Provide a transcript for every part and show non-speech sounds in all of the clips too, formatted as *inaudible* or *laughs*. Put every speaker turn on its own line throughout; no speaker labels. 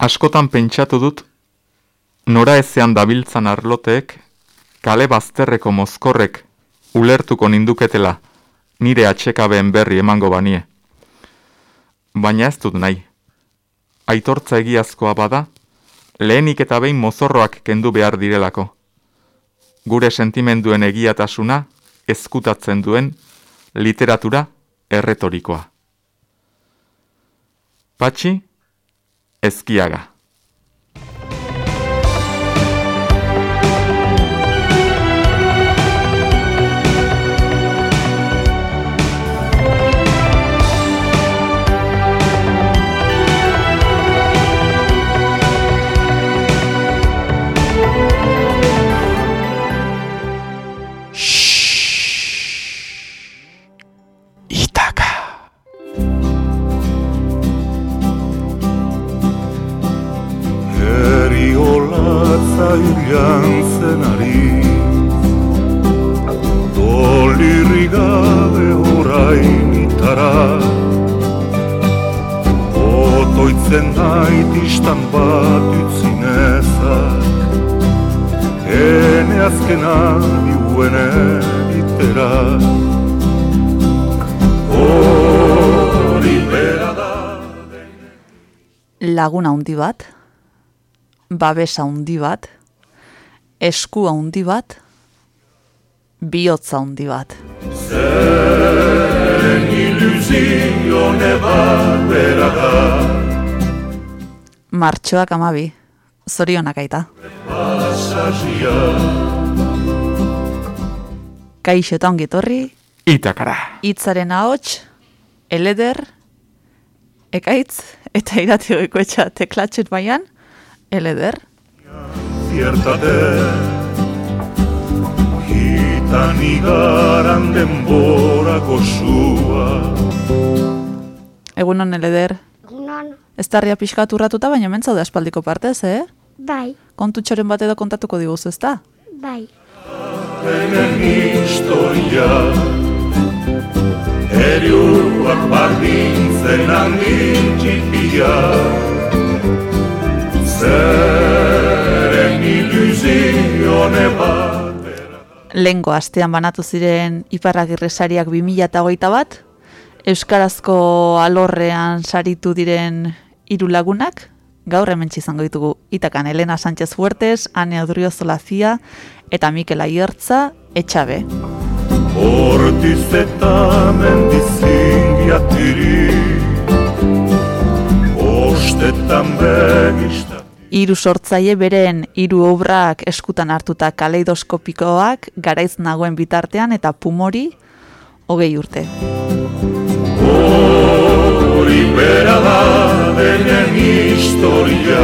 Askotan pentsatu dut, nora ezean dabiltzan arloteek, kale bazterreko mozkorrek ulertuko ninduketela nire atxekabeen berri emango banie. Baina ez dut nahi. Aitortza egiazkoa bada, lehenik eta behin mozorroak kendu behar direlako. Gure sentimenduen egiatasuna ezkutatzen duen literatura erretorikoa. Patxi, Esquiaga. Ezkiaga.
laguna handi bat, babesa handi bat, esku handi bat, bihotza handi bat. Zen ilusione bat berada Martxoak amabi, zorionak aita. Kaixo eta ongitorri.
Itakara.
Itzaren ahots, eleder, ekaitz, eta irati goiko etxa teklatxet baian, eleder. Ziertate, hitan igaran denborako sua. Egunon, eleder. Ez tarria pixkatu ratuta, baina mentzaude aspaldiko partez, eh?
Bai.
Kontu txoren bat edo kontatuko diguz, ez da?
Bai.
Enen historia, Eriuak bardintzen handin txipia Zeren ilusione bat
Lengo astean banatu ziren iparragirresariak 2008 bat Euskarazko alorrean saritu diren hiru lagunak Gaur hemen izango ditugu itakan Elena Sánchez Fuertes, Ane Odrio Zolazia eta Mikel Aiertza etxabe.
Hortiz eta mendizingiatiri Ostetan begista
Iru sortzaile beren hiru obrak eskutan hartuta kaleidoskopikoak garaiz nagoen bitartean eta pumori hogei urte.
Hori bera da denen historia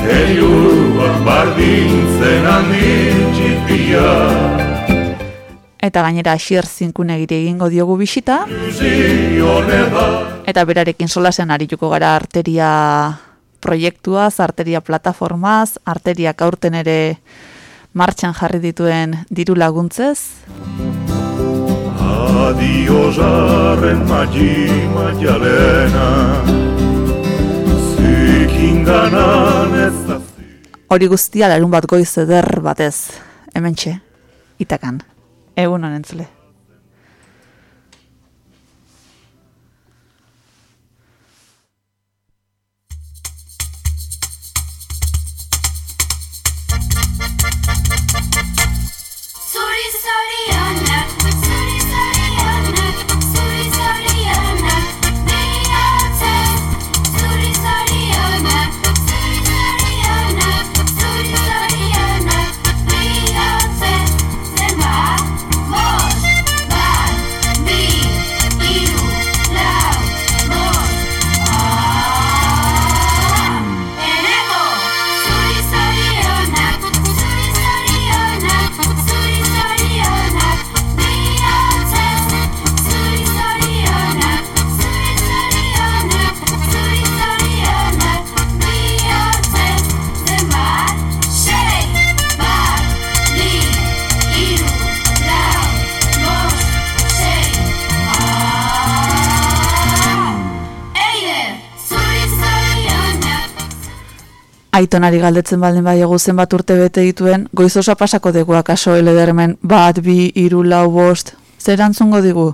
Heriuak bardintzen handin
Eta gainera asier zinkun egite egingo diogu bisita. Eta berarekin solasean arituko gara arteria proiektuaz, arteria plataformaz, arteria aurten ere martxan jarri dituen diru laguntzez.
Adio jarren magi magialena Zikinganan ez
Hori guztia larun bat goiz eder batez, hemen txe, itakan. Egun honen Aitonari galdetzen baldin badiagu zenbat urte bete dituen, goiz osa pasako dugu akaso eledermen bat, bi, iru, lau, bost. Zer erantzungo digu?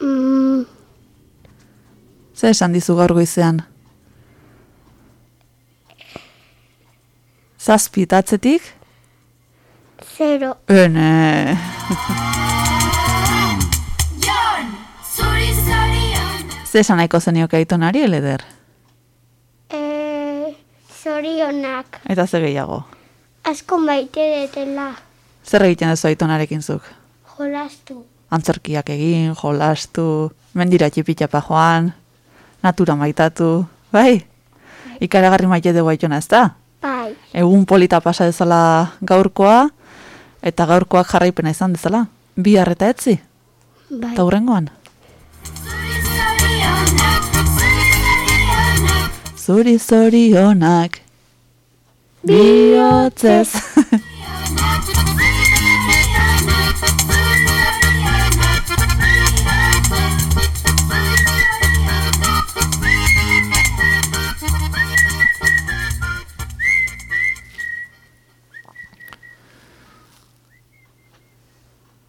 Mm,
Zer esan dizu gaur goizean? Zazpi eta atzetik?
zero.
Ene. Zer esan nahiko zenioke aitonari eleder?
Zorionak.
Eta ze gehiago?
Asko maite detela.
Zer egiten duzu aitonarekin zuk?
Jolastu.
Antzerkiak egin, jolastu, mendira txipitxapa joan, natura maitatu, bai? Ikaragarri maite dugu aitona ez da?
Bai.
Egun polita pasa dezala gaurkoa, eta gaurkoak jarraipena izan dezala. Bi eta etzi,
Bai.
eta hurrengoan. Zuri zorionak, bihotzez.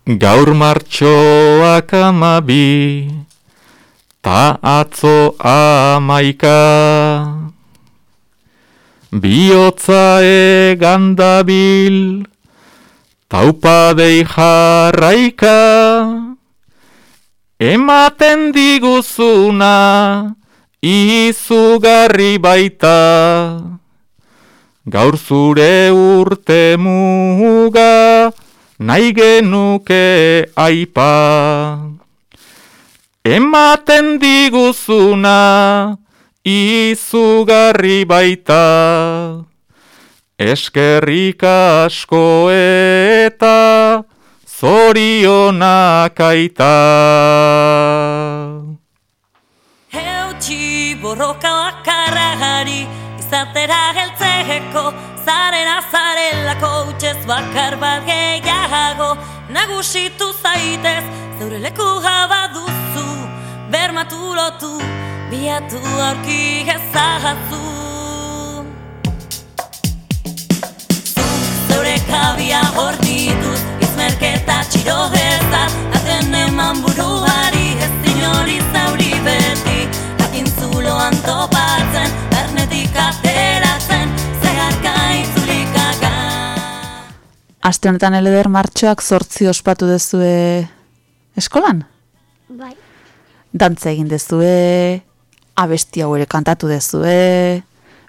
Gaur martxoak amabi, ta atzo amaika. Biotza egan dabil, taupadei jarraika. Ematen diguzuna, izugarri baita. Gaur zure urte muga, nahi genuke aipa. Ematen diguzuna, izugarri baita. Eskerrik asko eta zorionak aita.
Eutxi borroka bakarragari izatera heltzeko zaren azarelako utxez bakar bat gehiago nagusitu zaitez zeure leku gaba duzu bermatu lotu biatu aurki ezagatzu zeure kabia gordituz izmerketa txiro
Aste honetan eleder martxoak zortzi ospatu dezue eskolan?
Bai.
Dantza egin dezue, abesti hau ere kantatu dezue,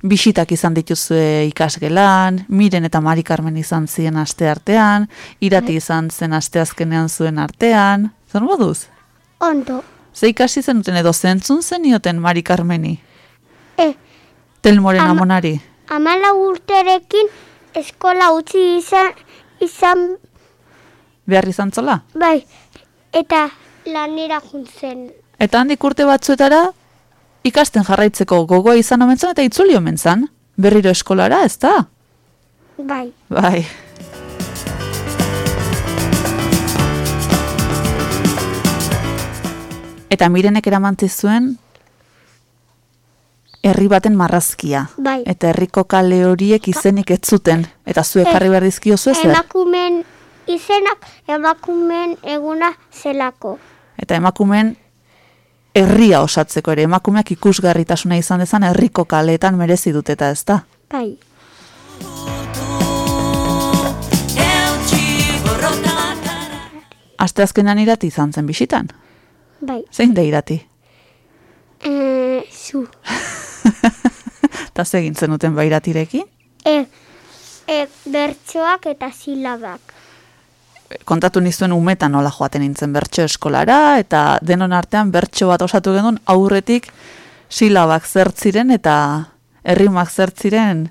bisitak izan dituzue ikasgelan, miren eta Mari Carmen izan ziren aste artean, irati izan zen aste azkenean zuen artean, zer moduz?
Ondo.
Ze ikasi zenuten edo zentzun zenioten Mari Carmeni,
E,
Telmoren
Ama-
amonari?
amala urterekin eskola utzi izan, izan,
Behar izan zola?
bai, eta lanera juntzen.
Eta handik urte batzuetara, ikasten jarraitzeko gogoa izan omen eta itzuli omen zan. Berriro eskolara, ez da?
Bai,
Bai. Eta mirenek eramantzi zuen herri baten marrazkia.
Bai.
Eta herriko kale horiek izenik ez zuten. Eta zuek
Ez.
jarri behar dizkio zer?
emakumen izenak emakumen eguna zelako.
Eta emakumeen herria osatzeko ere, emakumeak ikusgarritasuna izan dezan herriko kaleetan merezi dut eta ez da.
Bai,
Aste azkenan irati izan zen bisitan.
bai.
Zein da irati?
E, zu. *laughs* *laughs*
Eta zegin zenuten bairatirekin?
E, e, bertsoak eta silabak.
kontatu nizuen umetan nola joaten nintzen bertso eskolara, eta denon artean bertso bat osatu genuen aurretik silabak zertziren eta herrimak zertziren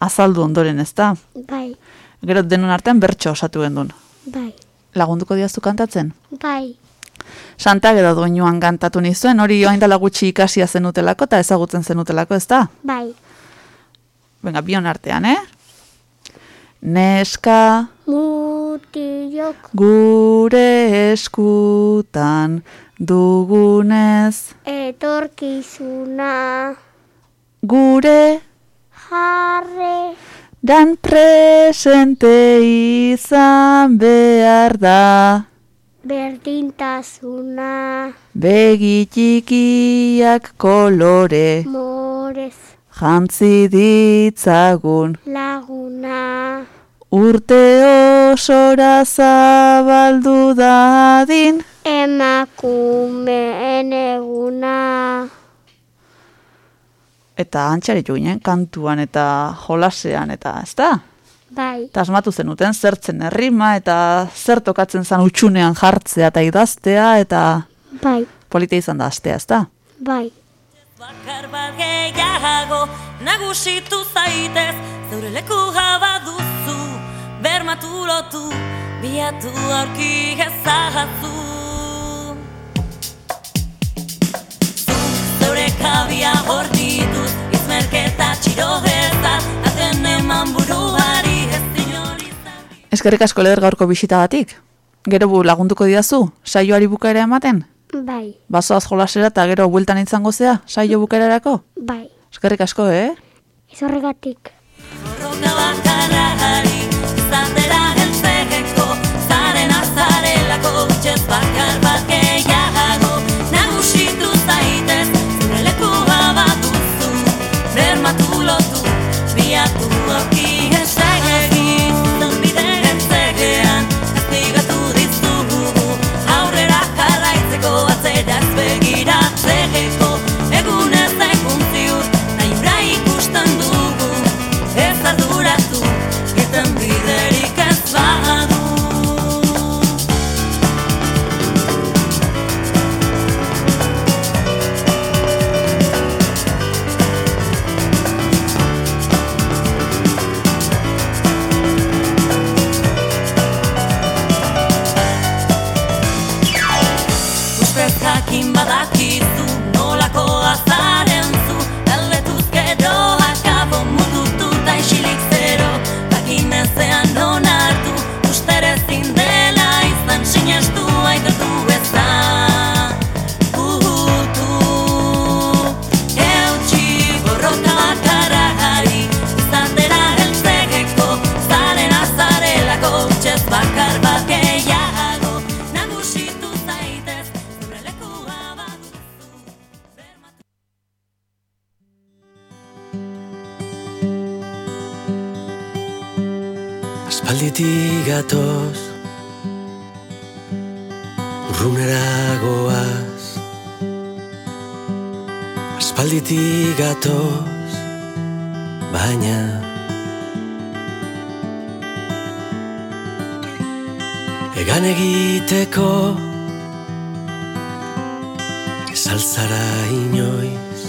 azaldu ondoren ez da.
Bai,
Gero denon artean bertso osatu genuen.
bai,
Lagunduko diaztu kantatzen?
bai.
Santa edo doinuan kantatu nizuen, hori joain dela gutxi ikasia zenutelako eta ezagutzen zenutelako, ez da?
Bai,
Venga, bion artean, eh? Neska
mutilok.
gure eskutan dugunez
etorkizuna.
gure
jarre,
Dan presente izan behar da,
berdintasuna,
begi txikiak kolore,
morez,
jantzi ditzagun,
laguna,
urte osora zabaldu dadin,
emakumeen eguna.
eta antxaritu ginen, kantuan eta jolasean eta, ez da?
Bai,
Eta asmatu zenuten zertzen errima eta zer tokatzen zen utxunean jartzea eta idaztea eta
bai,
polita izan da astea, ez da?
bai.
Bakar bat gehiago nagusitu zaitez Zeure leku jaba duzu Bermatu lotu Biatu aurki ezahazu Zu zeure kabia hor dituz Izmerketa txiro ezaz Aten eman buruari
Eskerrik asko leder gaurko bisitagatik. Gero bu lagunduko didazu, saioari bukaera ematen?
Bai,
Bazoaz jolasera eta gero bueltan izango zea, saio bukaerarako?
bai.
Eskerrik asko, eh?
Ez horregatik.
Gatoz. Urrunera goaz. Aspalditik gatoz. Baina Egan egiteko Ez altzara inoiz?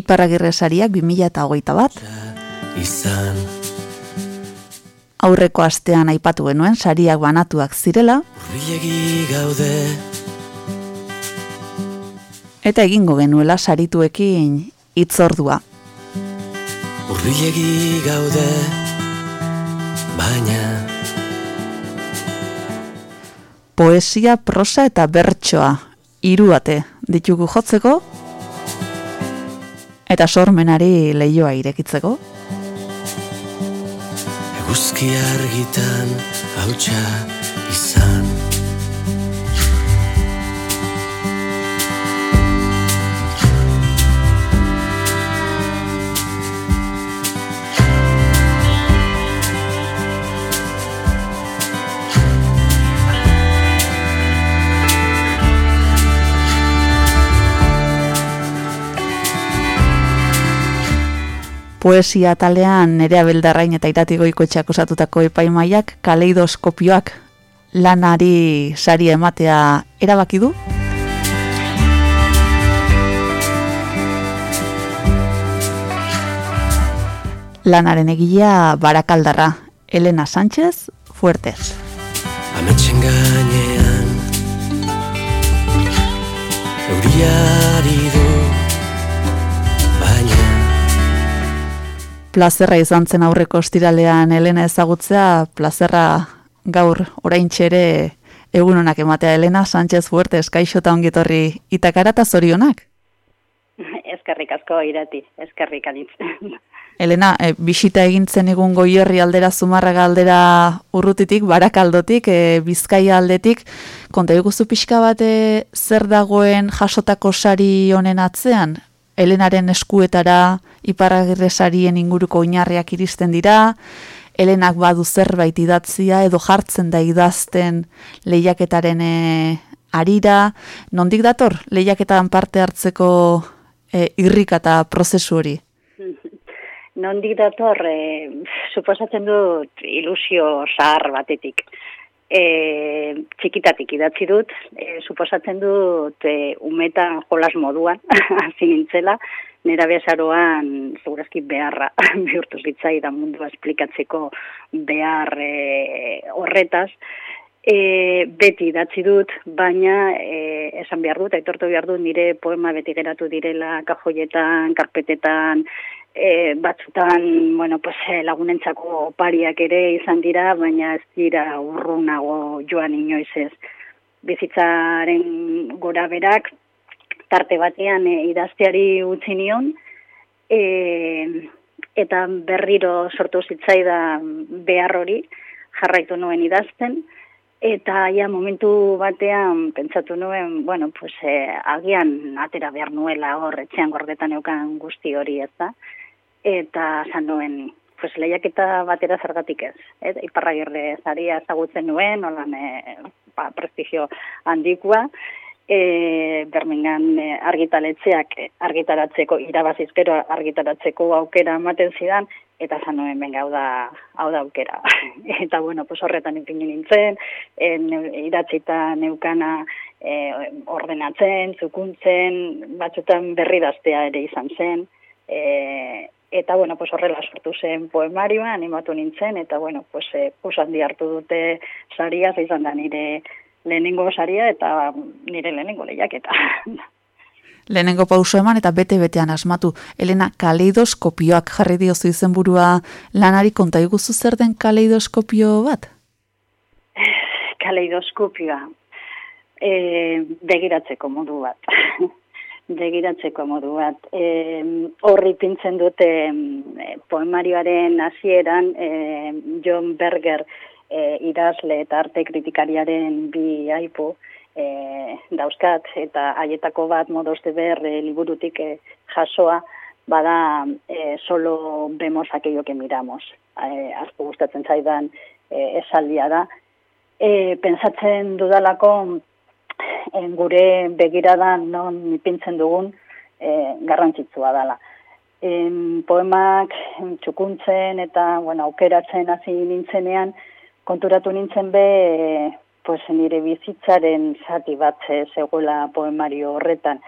Iparragirre sariak 2008 bat,
izan
aurreko astean aipatu genuen sariak banatuak zirela,
gaude.
Eta egingo genuela sarituekin hitzordua.
Urbilegi gaude. Baina.
Poesia, prosa eta bertsoa. Hiruate ditugu jotzeko. Eta sormenari leioa irekitzeko.
Eguzki argitan hautsa izan
Poesia talean nerea beldarrain eta iratigoiko etxeak osatutako epaimaiak kaleidoskopioak lanari sari ematea erabaki du? Lanaren egilea barakaldarra, Elena Sánchez Fuertes.
Ametxen gainean Euriari du
Plazerra izan zen aurreko ostiralean Elena ezagutzea, plazerra gaur oraintxe ere egun honak ematea Elena Sánchez Fuertes, kaixo eta ongitorri itakara eta zorionak. *laughs*
eskerrik asko irati, eskerrik aditz. *laughs*
Elena, e, bisita egintzen egun goierri aldera zumarraga aldera urrutitik, barakaldotik, e, bizkaia aldetik, konta eguzu pixka bat e, zer dagoen jasotako sari honen atzean? Elenaren eskuetara iparragirre sarien inguruko oinarriak iristen dira, Elenak badu zerbait idatzia edo jartzen da idazten lehiaketaren e, arira, nondik dator lehiaketan parte hartzeko e, irrika eta prozesu hori? *laughs*
Nondik dator, e, suposatzen dut ilusio zahar batetik. E, txikitatik idatzi dut, e, suposatzen dut e, umetan jolas moduan, *laughs* hasi nintzela, nera bezaroan segurazki beharra *laughs* bihurtu zitzai da mundua esplikatzeko behar e, horretaz, e, beti idatzi dut, baina e, esan behar dut, aitortu behar dut nire poema beti geratu direla kajoietan, karpetetan, e, batzutan, bueno, pues, e, lagunentzako opariak ere izan dira, baina ez dira urrunago joan inoiz ez. Bizitzaren gora berak, tarte batean e, idazteari utzi nion, e, eta berriro sortu zitzaida behar hori, jarraitu nuen idazten, Eta ja momentu batean pentsatu nuen, bueno, pues eh, agian atera behar nuela hor etxean gordetan eukan guzti hori ez da. Eta zan nuen, pues lehiaketa batera zergatik ez. Eh? Iparragirre zaria ezagutzen nuen, holan eh, ba, prestigio handikua. E, Bermingan e, argitaletzeak argitaratzeko, irabazizkero argitaratzeko aukera ematen zidan, eta zan nuen, benga, hau da, hau da aukera. *laughs* eta, bueno, pues horretan ipini nintzen, en, idatzita neukana e, ordenatzen, zukuntzen, batzutan berri daztea ere izan zen, e, eta, bueno, pues horrela sortu zen poemarioa, animatu nintzen, eta, bueno, pues, e, pues handi hartu dute saria, izan da nire lehenengo saria, eta nire lehenengo lehiaketa. *laughs*
lehenengo pauso eman eta bete-betean asmatu. Elena, kaleidoskopioak jarri diozu izenburua lanari konta iguzu zer den kaleidoskopio bat? *sighs*
Kaleidoskopioa, e, begiratzeko modu bat. *laughs* begiratzeko modu bat. E, horri pintzen dute poemarioaren hasieran e, John Berger e, idazle eta arte kritikariaren bi aipu, e, dauzkat, eta haietako bat modos de ber e, liburutik e, jasoa, bada e, solo vemos aquello que miramos. E, Azko gustatzen zaidan e, esaldia da. E, pensatzen dudalako e, gure begirada non ipintzen dugun e, garrantzitsua dela. E, poemak txukuntzen eta bueno, aukeratzen hasi nintzenean, konturatu nintzen be pues, nire bizitzaren zati bat zegoela poemario horretan.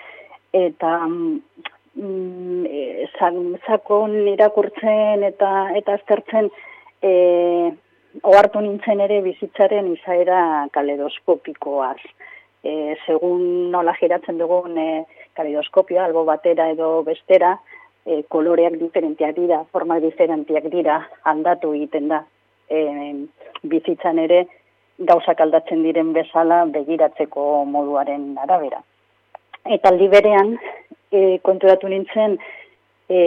Eta mm, e, zakon irakurtzen eta eta aztertzen e, ohartu nintzen ere bizitzaren izaera kaledoskopikoaz. E, segun nola giratzen dugun e, kaledoskopioa, albo batera edo bestera, e, koloreak diferenteak dira, formak diferenteak dira, handatu egiten da. E, bizitzan ere, gauzak aldatzen diren bezala begiratzeko moduaren arabera. Eta aldi berean, e, konturatu nintzen, e,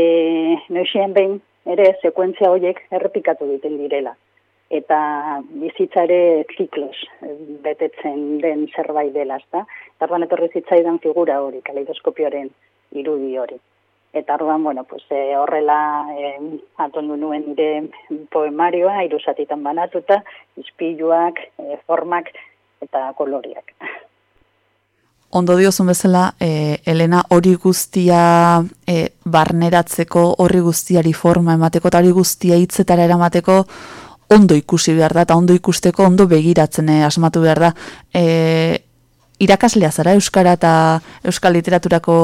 noixean behin, ere, sekuentzia horiek errepikatu duten direla. Eta bizitzare ziklos e, betetzen den zerbait dela, ezta? Tarban etorri zitzaidan figura hori, kaleidoskopioaren irudi hori. Eta orduan, bueno, pues, e, horrela e, atondu nuen nire poemarioa, irusatitan banatuta, izpiluak, e, formak eta koloriak. *laughs*
Ondo diozun bezala, e, Elena, hori guztia e, barneratzeko, hori guztiari forma emateko, eta hori guztia hitzetara eramateko, ondo ikusi behar da, eta ondo ikusteko, ondo begiratzen e, asmatu behar da. E, irakaslea zara, Euskara eta Euskal Literaturako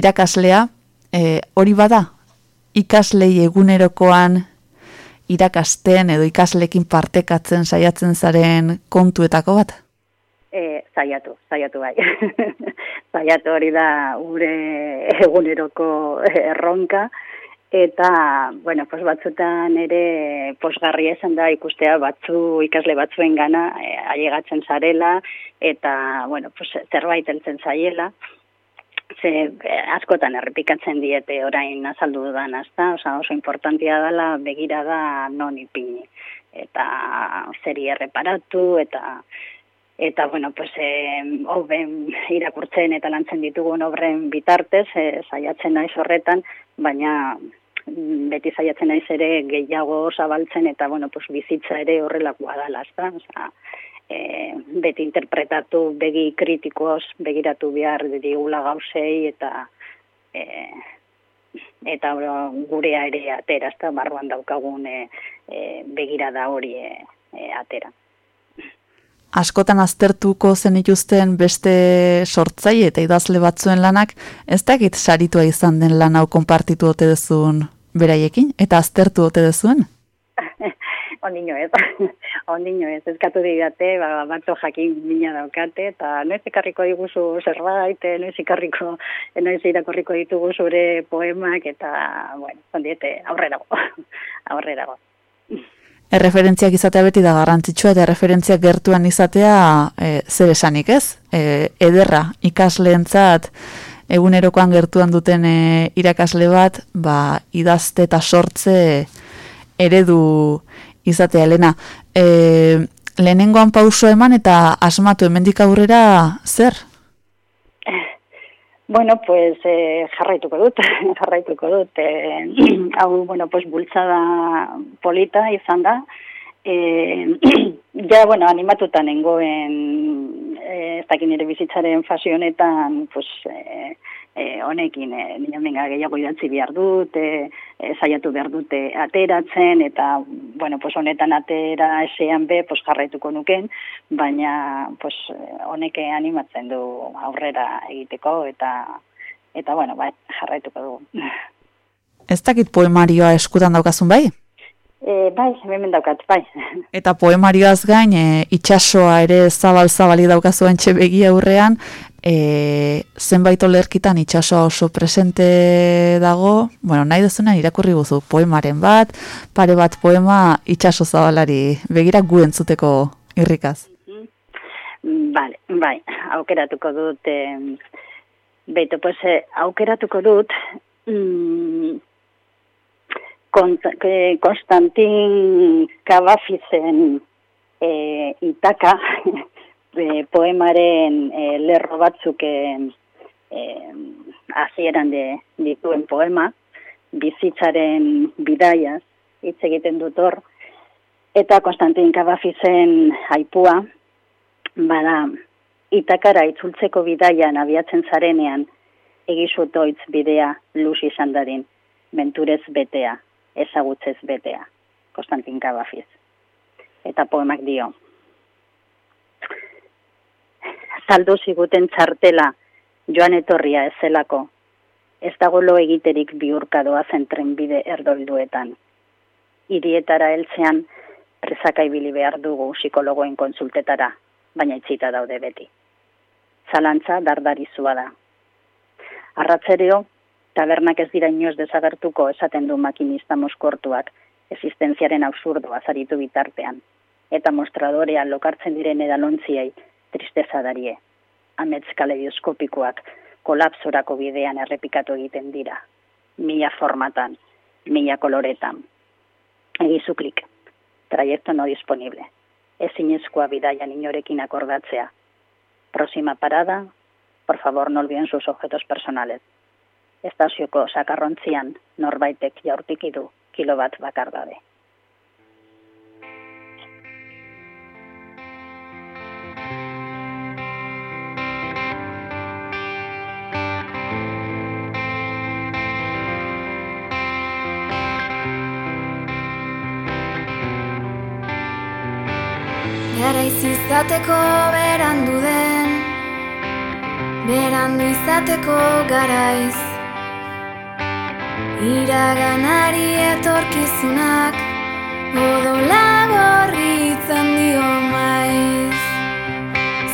irakaslea, e, hori bada, ikaslei egunerokoan irakasten edo ikaslekin partekatzen saiatzen zaren kontuetako bat?
E, zaiatu, zaiatu bai. *laughs* zaiatu hori da gure eguneroko erronka, eta, bueno, pos batzutan ere posgarri esan da ikustea batzu ikasle batzuen gana e, eh, aiegatzen zarela, eta, bueno, pos, zerbait eltzen zaiela, ze eh, askotan errepikatzen diete orain azaldu dudan, ezta? Osa, oso importantia dela begirada non ipini eta zeri erreparatu eta eta bueno, pues eh hoben irakurtzen eta lantzen ditugun obren bitartez, eh, saiatzen naiz horretan, baina mm, beti saiatzen naiz ere gehiago zabaltzen eta bueno, pues bizitza ere horrelakoa dela, ezta? Osea, e, beti interpretatu begi kritikoz, begiratu behar digula gauzei eta e, eta gurea ere atera, ezta barruan daukagun e, e, begirada hori e, atera.
Askotan aztertuko zenituzten beste sortzaile eta idazle batzuen lanak, ez dakit saritua izan den lan hau konpartitu ote duzun beraiekin, eta aztertu ote duzuen? *laughs*
ondino ez, ondino ez, ezkatu digate, ba, batzo jakin mina daukate, eta noiz ekarriko diguzu zerbait, noiz ikarriko, eh, noiz irakorriko ditugu zure poemak, eta, bueno, ondiete, aurrerago, *laughs* aurrerago.
Erreferentziak izatea beti da garrantzitsua eta erreferentziak gertuan izatea e, zer esanik ez? E, ederra ikasleentzat egunerokoan gertuan duten e, irakasle bat, ba, idazte eta sortze eredu izatea, Elena. E, lehenengoan pauso eman eta asmatu hemendik aurrera zer?
Bueno, pues eh, jarraituko dut, *laughs* jarraituko dut. Eh, *clears throat* hau, bueno, pues bultzada polita izan da. Eh, *clears throat* ja, bueno, animatuta nengoen, eh, ez dakin nire bizitzaren fasionetan, pues, eh, e, honekin e, nina gehiago idatzi behar dut, e, e, saiatu behar dute ateratzen, eta, bueno, pues honetan atera esean be, pues jarraituko nuken, baina, pues, honeke animatzen du aurrera egiteko, eta, eta bueno, bai, jarraituko dugu.
Ez dakit poemarioa eskutan daukazun bai?
E, bai, hemen daukat, bai. *laughs*
Eta poemarioaz gain, e, itxasoa ere zabal-zabali daukazuen txebegi aurrean, e, zenbait olerkitan itxasoa oso presente dago, bueno, nahi duzunean irakurri guzu poemaren bat, pare bat poema itxaso zabalari begira gu entzuteko irrikaz.
Vale, bai, aukeratuko dut, eh, beto, pues, eh, aukeratuko dut, mm, Konstantin Kabafizen eh, itaka, *laughs* e, poemaren e, lerro batzuk e, hasieran de dituen poema, bizitzaren bidaiaz, hitz egiten dut hor, eta Konstantin Kabafizen aipua, bada, itakara itzultzeko bidaian abiatzen zarenean, egizut oitz bidea luz izan dadin, menturez betea, ezagutzez betea, Konstantin Kabafiz. Eta poemak dio, saldo ziguten txartela joan etorria ezelako. Ez dago lo egiterik biurkadoa zentren bide erdolduetan. Irietara heltzean presaka ibili behar dugu psikologoen konsultetara, baina itxita daude beti. Zalantza dardarizua da. Arratzereo, tabernak ez dira inoz desagertuko esaten du makinista moskortuak, existenziaren absurdoa zaritu bitartean, eta mostradorean lokartzen diren edalontziei tristeza darie. Amets kaledioskopikoak kolapsorako bidean errepikatu egiten dira. Mila formatan, mila koloretan. Egizuklik, trayecto no disponible. Ez inezkoa bidaian inorekin akordatzea. Próxima parada, por favor, no olviden sus objetos personales. Estazioko sakarrontzian norbaitek jaurtikidu kilo bat bakar dabe.
Garaiz izateko berandu den Berandu izateko garaiz Iraganari etorkizunak Odola gorritzen dio maiz.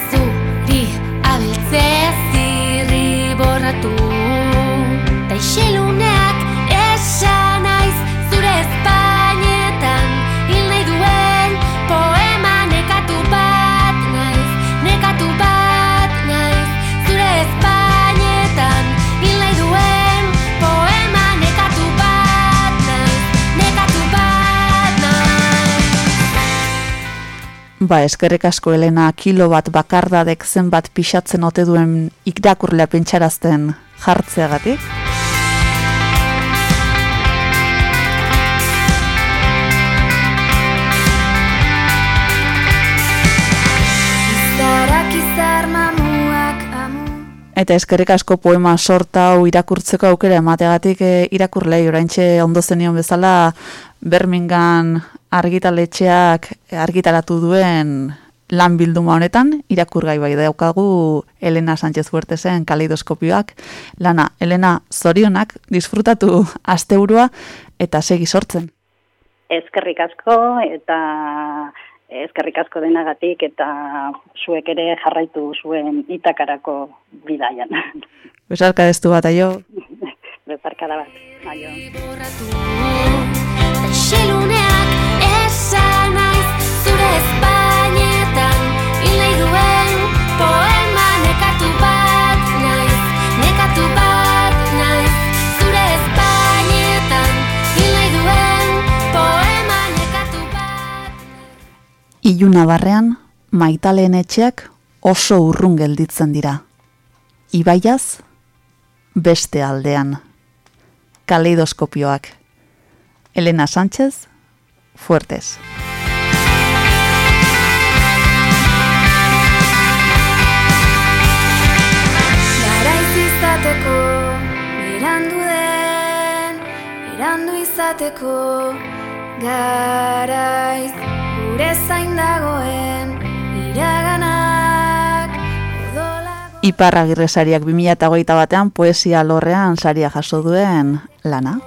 Zuri abeltze zirri borratu Ta
Ba, eskerrik asko Elena kilo bat bakardadek zenbat pixatzen ote duen irakurlea pentsarazten jartzeagatik. Eta eskerrik asko poema sorta hau irakurtzeko aukera emateagatik e, irakurlei oraintxe ondo zenion bezala Birmingham argitaletxeak argitaratu duen lan bilduma honetan irakurgai bai daukagu Elena Sánchez Fuertesen kaleidoskopioak lana Elena zorionak disfrutatu asteburua eta segi sortzen.
Eskerrik asko eta eskerrik asko denagatik eta zuek ere jarraitu zuen itakarako bidaian.
Besarka destu bat aio. *laughs*
Bezarkada bat. Aio.
Xeluneak esan naiz zure espainetan hil nahi duen poema nekatu bat naiz nekatu bat naiz zure espainetan hil nahi duen poema nekatu bat
Iluna barrean, maitaleen etxeak oso urrun gelditzen dira. Ibaiaz, beste aldean. Kaleidoskopioak. Elena Sánchez, Fuertes.
Izateko, irandu den, irandu izateko, garaiz, gure zain dagoen, iraganak, odola...
Iparragirre sariak 2008 batean poesia lorrean saria jaso duen lana.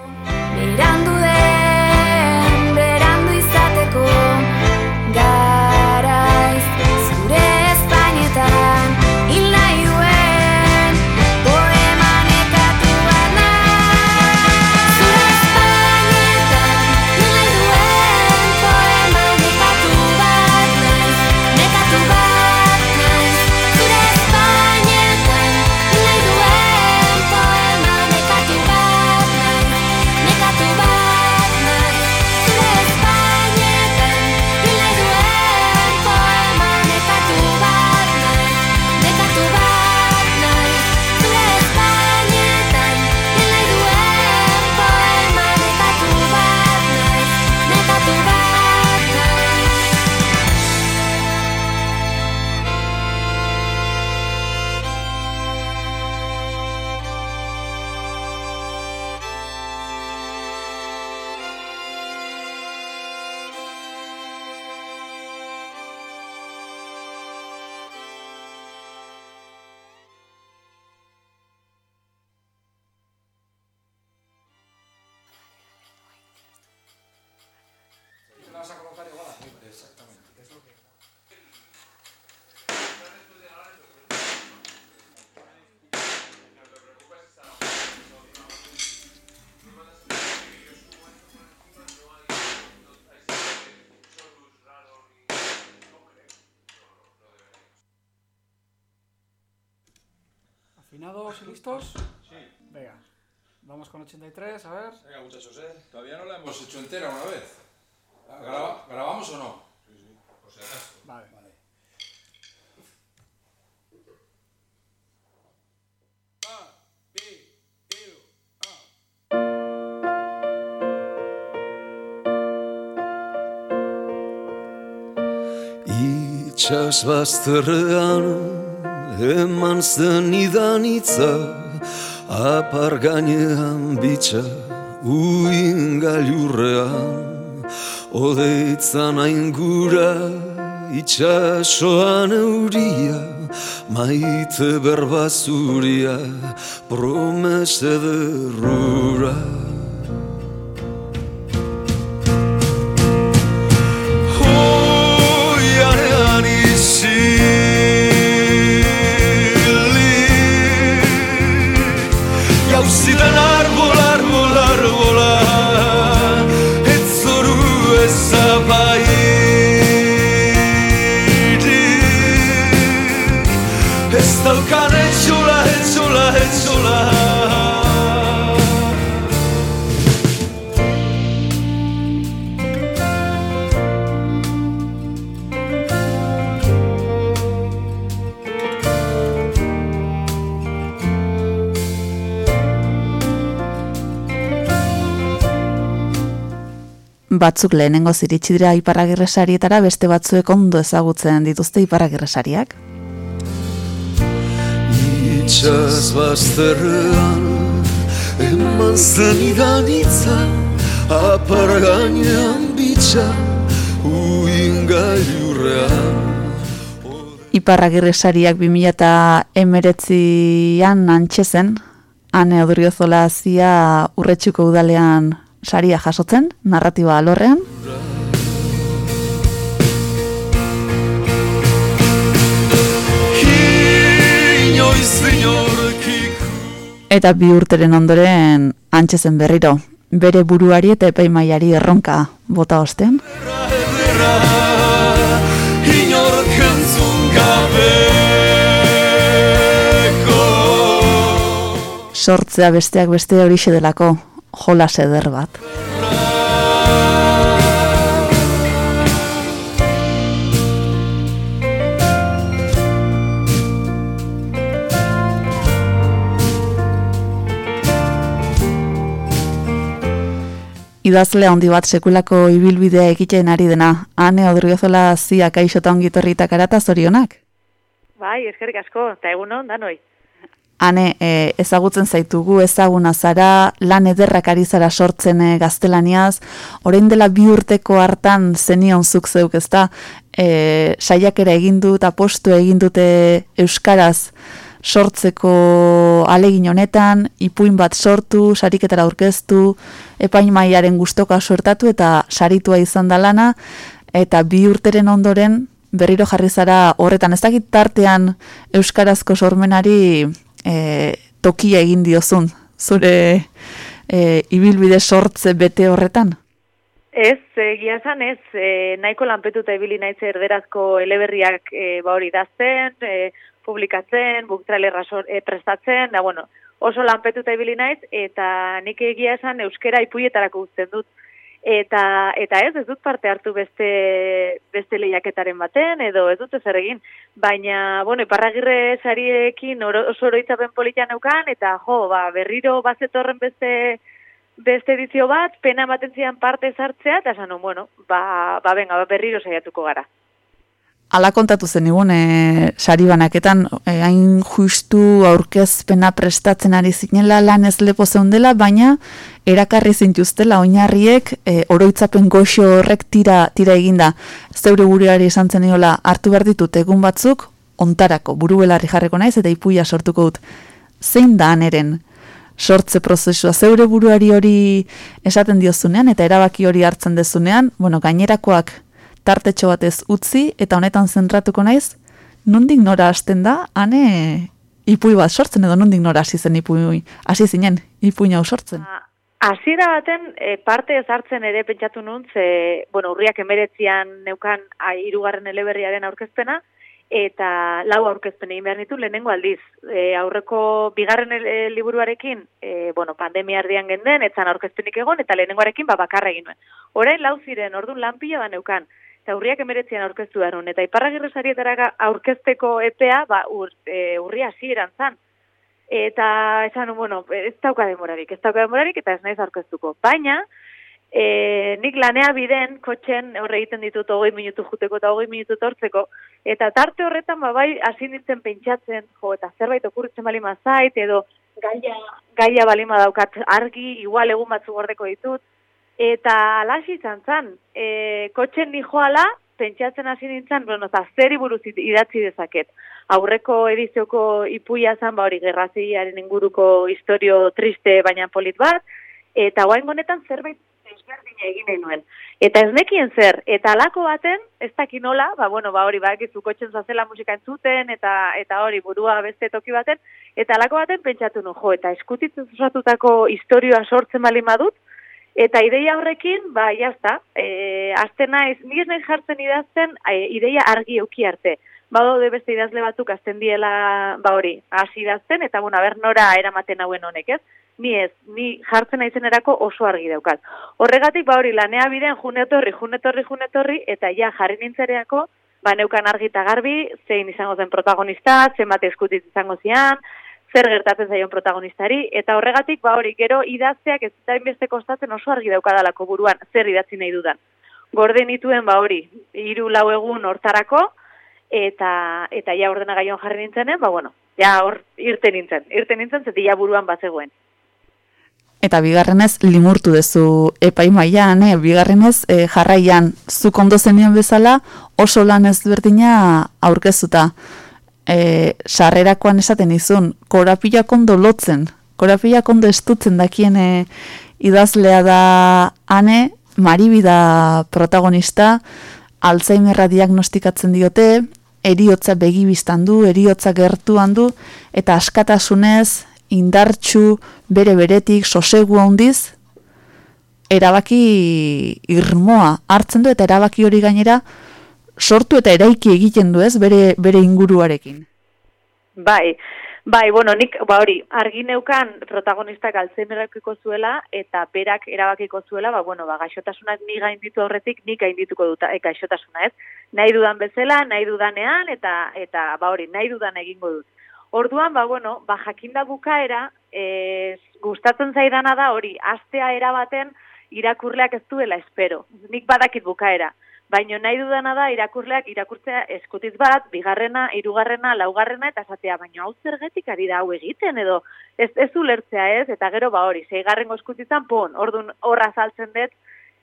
Listos? Sí. Venga, vamos con 83, a ver.
Venga, muchachos, ¿eh? Todavía no la hemos hecho entera una vez. ¿Graba- ¿Grabamos o no? Sí, sí. Por si acaso.
Vale.
Itxas bazterrean eman zen idanitza Apar gainean bitxa uin gailurrean Odeitzan aingura itxasoan euria Maite berbazuria promese derrura
batzuk lehenengo ziritsi dira iparragirre sarietara, beste batzuek ondo ezagutzen dituzte iparragirre sariak.
Itxaz bazterrean Eman zen idanitza Apar gainean bitxa Uin gailurrean
Iparragirre sariak 2000 eta emeretzian antxezen, ane odriozola zia urretxuko udalean saria jasotzen, narratiba alorrean. Eta bi urteren ondoren antxezen berriro, bere buruari eta epaimaiari erronka bota ostean. Sortzea besteak beste horixe delako jolas eder bat. Idazle handi bat sekulako ibilbidea egiten ari dena. Ane odriozola zia kaixota ongitorritak arata zorionak.
Bai, eskerrik asko, eta egunon, danoi.
Hane, e, ezagutzen zaitugu, ezaguna zara, lan ederrak ari zara sortzen e, gaztelaniaz, orain dela bi urteko hartan zenion zuk zeuk ezta, e, saiakera egin dut, apostu egin dute Euskaraz sortzeko alegin honetan, ipuin bat sortu, sariketara aurkeztu, epaimaiaren gustoka suertatu eta saritua izan da lana, eta bi urteren ondoren berriro jarri zara horretan, ez dakit tartean Euskarazko sormenari e, tokia egin diozun, zure e, ibilbide sortze bete horretan?
Ez, egia esan ez, e, nahiko lanpetuta ibili naiz erderazko eleberriak e, ba hori dazten, e, publikatzen, buktralerra e, prestatzen, da bueno, oso lanpetuta ibili naiz, eta nik egia esan euskera ipuietarako uzten dut. Eta, eta ez, ez dut parte hartu beste, beste lehiaketaren baten, edo ez dut ezer egin. Baina, bueno, iparragirre sariekin oro, oso oroitzapen politia neukan, eta jo, ba, berriro bazetorren beste beste edizio bat, pena ematen zian parte sartzea, eta esan, bueno, ba, ba, benga, ba, berriro saiatuko gara.
Ala kontatu zen igun, e, sari banaketan, e, hain justu aurkezpena prestatzen ari zinela lan ez lepo zeundela, baina erakarri zintuztela oinarriek e, oroitzapen goxo horrek tira, tira eginda. Zeure buruari esan zen iola, hartu behar ditut egun batzuk, ontarako, buru belarri jarreko naiz eta ipuia sortuko dut. Zein da aneren sortze prozesua zeure buruari hori esaten diozunean eta erabaki hori hartzen dezunean, bueno, gainerakoak tartetxo batez utzi eta honetan zentratuko naiz, nondik nora hasten da, ane ipui bat sortzen edo nondik nora hasi zen ipui, hasi zinen ipui hau sortzen.
Hasiera baten e, parte ez hartzen ere pentsatu nun, ze, bueno, urriak emeretzian neukan a, irugarren eleberriaren aurkezpena, eta lau aurkezpen egin behar nitu lehenengo aldiz. E, aurreko bigarren e, liburuarekin, e, bueno, pandemia erdian genden, etzan aurkezpenik egon, eta lehenengoarekin ba, bakarra egin nuen. Orain lau ziren, orduan lanpila ba neukan eta urriak emeretzian aurkeztu behar eta iparragirre sarietara aurkezteko epea, ba, ur, e, urria hasieran zan. Eta esan, bueno, ez dauka demorarik, ez dauka demorarik, eta ez naiz aurkeztuko. Baina, e, nik lanea biden, kotxen horre egiten ditut hogei minutu juteko eta hogei minutu tortzeko, eta tarte horretan, ba, bai, hasi nintzen pentsatzen, jo, eta zerbait okurritzen bali mazait, edo gaia, gaia balima daukat argi, igual egun batzu gordeko ditut, Eta alasi izan zan, e, kotxen nijoala, pentsatzen hasi nintzen, bueno, eta zeri buruz idatzi dezaket. Aurreko edizioko ipuia zan, ba hori gerraziaren inguruko historio triste baina polit bat, eta guain honetan zerbait ezberdina egin nahi nuen. Eta ez nekien zer, eta alako baten, ez dakin nola, ba, bueno, ba, hori, ba, egizu kotxen zazela musika entzuten, eta eta hori, burua beste toki baten, eta alako baten pentsatu nu, jo, eta eskutitzen zuzatutako historioa sortzen bali madut, Eta ideia horrekin, ba, jazta, e, azte naiz, ni ez jartzen idazten, e, ideia argi euki arte. Bado de beste idazle batzuk azten diela, ba hori, hasi idazten, eta bueno, ber nora eramaten hauen honek, ez? Ni ez, ni jartzen naizen erako oso argi daukat. Horregatik, ba hori, lanea biden junetorri, junetorri, junetorri, eta ja jarri nintzereako, ba neukan argi eta garbi, zein izango zen protagonista, zenbat eskutit izango zian, zer gertatzen zaion protagonistari, eta horregatik, ba hori, gero idazteak ez da inbeste kostatzen oso argi daukadalako buruan, zer idatzi nahi dudan. Gorde nituen, ba hori, hiru lau egun hortarako, eta eta ja ordenagailuan jarri nintzenen, ba bueno, ja hor irten nintzen, irten nintzen, zeti ja buruan bazegoen.
Eta bigarrenez limurtu duzu epaimaian, eh? bigarrenez eh, jarraian zuk ondo zenien bezala oso lan ezberdina aurkezuta. Eh, sarrerakoan esaten izun, korapilak ondo lotzen, korapilak ondo estutzen dakien eh, idazlea da ane, maribi da protagonista, Alzheimerra diagnostikatzen diote, eriotza begibistan du, eriotza gertuan du, eta askatasunez, indartxu, bere beretik, sosegu handiz, erabaki irmoa hartzen du, eta erabaki hori gainera, sortu eta eraiki egiten du ez, bere, bere inguruarekin.
Bai, bai, bueno, nik, ba hori, argi neukan protagonistak alzheimerrekiko zuela, eta berak erabakiko zuela, ba, bueno, ba, gaixotasunak ni gainditu horretik, nik gaindituko dut e, gaixotasuna, ez? Nahi dudan bezala, nahi dudanean, eta, eta ba hori, nahi dudan egingo dut. Orduan, ba, bueno, ba, jakinda bukaera, e, gustatzen zaidana da hori, astea erabaten irakurleak ez duela espero. Nik badakit bukaera. Baina nahi dudana da irakurleak irakurtzea eskutiz bat, bigarrena, hirugarrena, laugarrena eta esatea, baina hau zergetik ari da hau egiten edo? Ez ez ulertzea ez, eta gero ba hori, seigarrengo eskutizan, pon, ordun horra saltzen dut,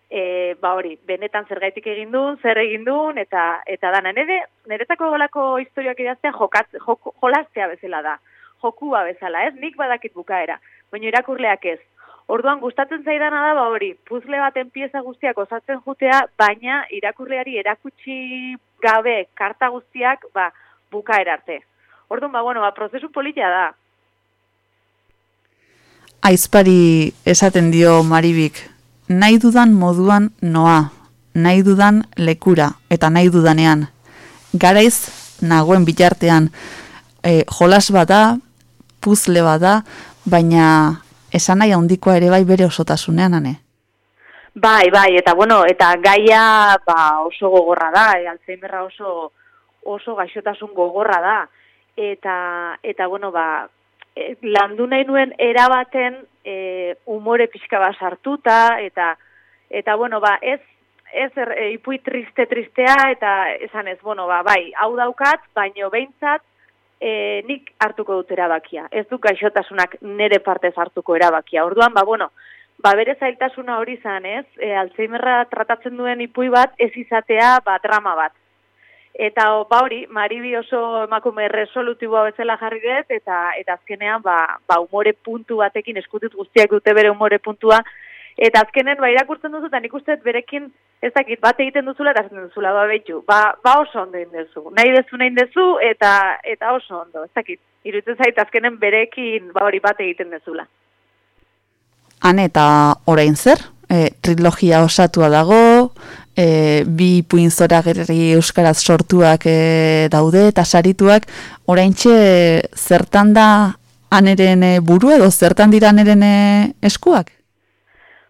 e, ba hori, benetan zergaitik egin duen, zer egin duen, eta eta dana, nire, niretako golako historiak idaztea jokatz, jok, jolaztea bezala da, jokua bezala, ez, nik badakit bukaera, baina irakurleak ez. Orduan gustatzen zaidana da ba hori, puzle baten pieza guztiak osatzen jutea, baina irakurleari erakutsi gabe karta guztiak ba bukaera arte. Orduan ba bueno, ba prozesu polita da.
Aizpari esaten dio Maribik, nahi dudan moduan noa, nahi dudan lekura eta nahi dudanean. Garaiz nagoen bitartean e, jolas bada, puzle bada, baina esan nahi handikoa ere bai bere osotasunean, ane?
Bai, bai, eta bueno, eta gaia ba, oso gogorra da, e, Alzheimerra oso oso gaixotasun gogorra da. Eta, eta bueno, ba, e, landu nahi nuen erabaten e, umore pixka bat sartuta, eta, eta bueno, ba, ez, ez er, e, ipui triste tristea, eta esan ez, bueno, ba, bai, hau daukat, baino behintzat, e, nik hartuko dut erabakia. Ez du gaixotasunak nere partez hartuko erabakia. Orduan, ba, bueno, ba, bere zailtasuna hori zan, ez? E, Alzheimerra tratatzen duen ipui bat, ez izatea, ba, drama bat. Eta ba hori, Maribi oso emakume resolutiboa bezala jarri dut, eta eta azkenean ba, ba umore puntu batekin eskutut guztiak dute bere umore puntua, eta azkenen ba irakurtzen duzu, eta nik uste berekin ez dakit bat egiten duzula eta esaten duzula ba betu. Ba, ba oso ondo egin duzu. Nahi dezu nahi dezu eta eta oso ondo, ez dakit. Irutzen zait azkenen berekin ba hori bat egiten duzula.
Han eta orain zer? E, trilogia osatua dago, e, bi puin zoragerri euskaraz sortuak e, daude eta sarituak, oraintxe zertan da aneren e, buru edo zertan dira aneren e, eskuak?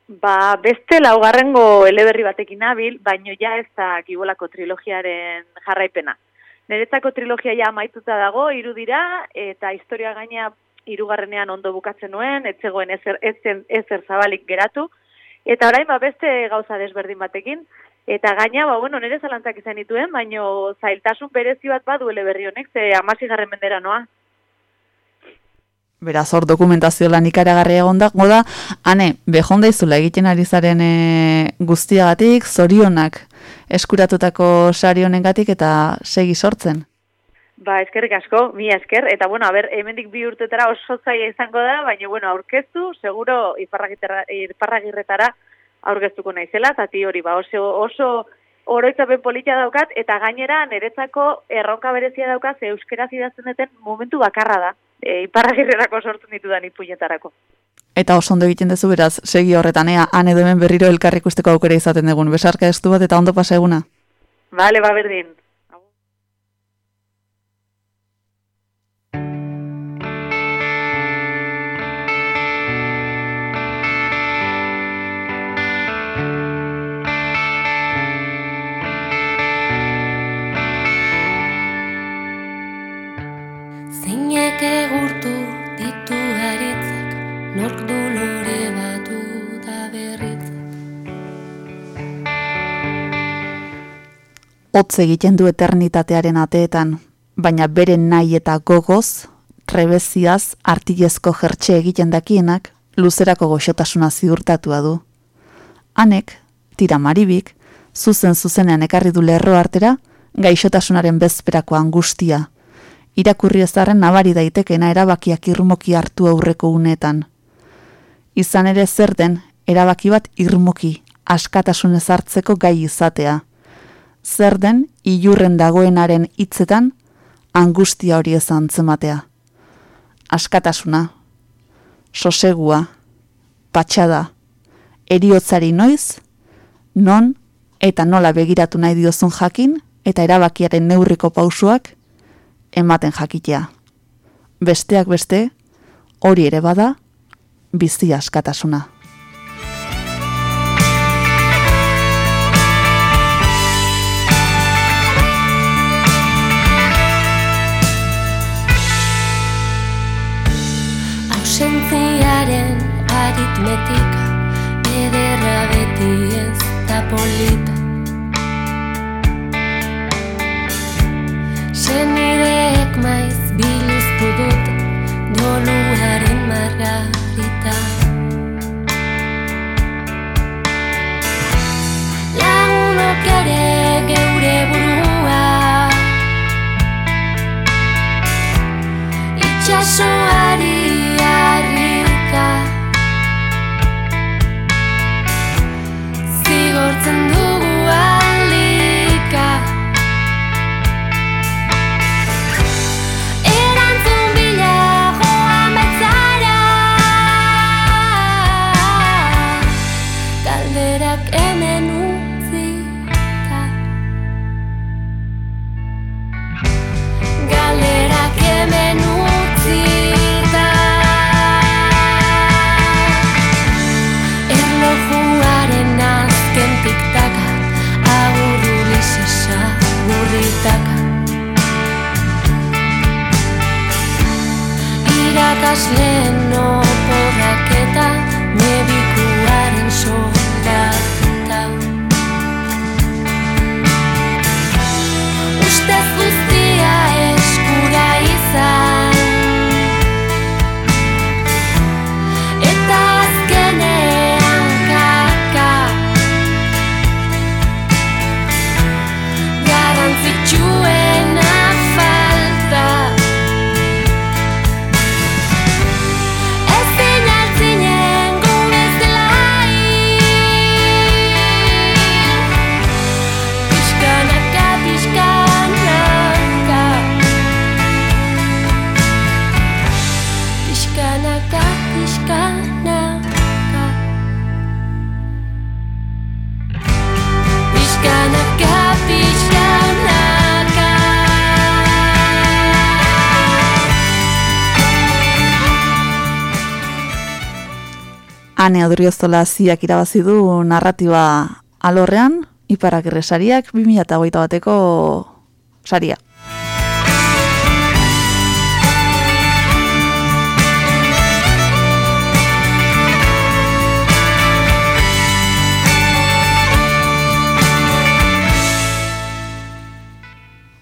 Ba, beste laugarrengo eleberri batekin nabil, baino ja ez da gibolako trilogiaren jarraipena. Neretzako trilogia ja amaituta dago, hiru dira, eta historia gaina hirugarrenean ondo bukatzen nuen, etzegoen ezer, ezer, ezer zabalik geratu, eta orain ba, beste gauza desberdin batekin, eta gaina, ba, bueno, nire zalantzak izan dituen, baino zailtasun berezi bat badu eleberri honek, ze amazigarren mendera noa.
Beraz, hor dokumentazio lan ikaragarria egon da, goda, ane, behonda izula egiten ari zaren e, guztiagatik, zorionak eskuratutako sari honengatik eta segi sortzen.
Ba, eskerrik asko, mi esker, eta bueno, a ber, hemendik bi urtetara oso zaila izango da, baina bueno, aurkeztu, seguro iparragirretara aurkeztuko naizela, zati hori, ba, oso, oso oroitzapen politia daukat, eta gainera niretzako erronka berezia daukat, ze euskeraz idazten duten momentu bakarra da e, iparragirrerako sortzen ditudan ipuinetarako.
Eta oso ondo egiten dezu beraz, segi horretan, ea, han edo hemen berriro elkarrik usteko aukera izaten dugun. Besarka ez bat eta ondo pasa eguna.
Bale, ba berdin.
Hotz egiten du eternitatearen ateetan, baina bere nahi eta gogoz, trebeziaz artilezko jertxe egiten dakienak, luzerako goxotasuna ziurtatua du. Hanek, tira maribik, zuzen zuzenean ekarri du lerro artera, gaixotasunaren bezperako angustia. Irakurri ezarren nabari daitekena erabakiak irmoki hartu aurreko unetan. Izan ere zer den, erabaki bat irmoki, askatasunez hartzeko gai izatea. Zer den, ilurren dagoenaren hitzetan, angustia hori ez antzematea. Askatasuna, sosegua, patxada, eriotzari noiz, non eta nola begiratu nahi diozun jakin, eta erabakiaren neurriko pausuak ematen jakitea. Besteak beste, hori ere bada, bizi askatasuna.
Ausentziaren aritmetika Ederra beti ez da polita. Senideek maiz biluztu dut Doluaren margarita. Lagunok ere geure burua. Itxasoari eras lleno
Ane Odriozola ziak irabazi du narratiba alorrean, iparak sariak 2008 bateko saria.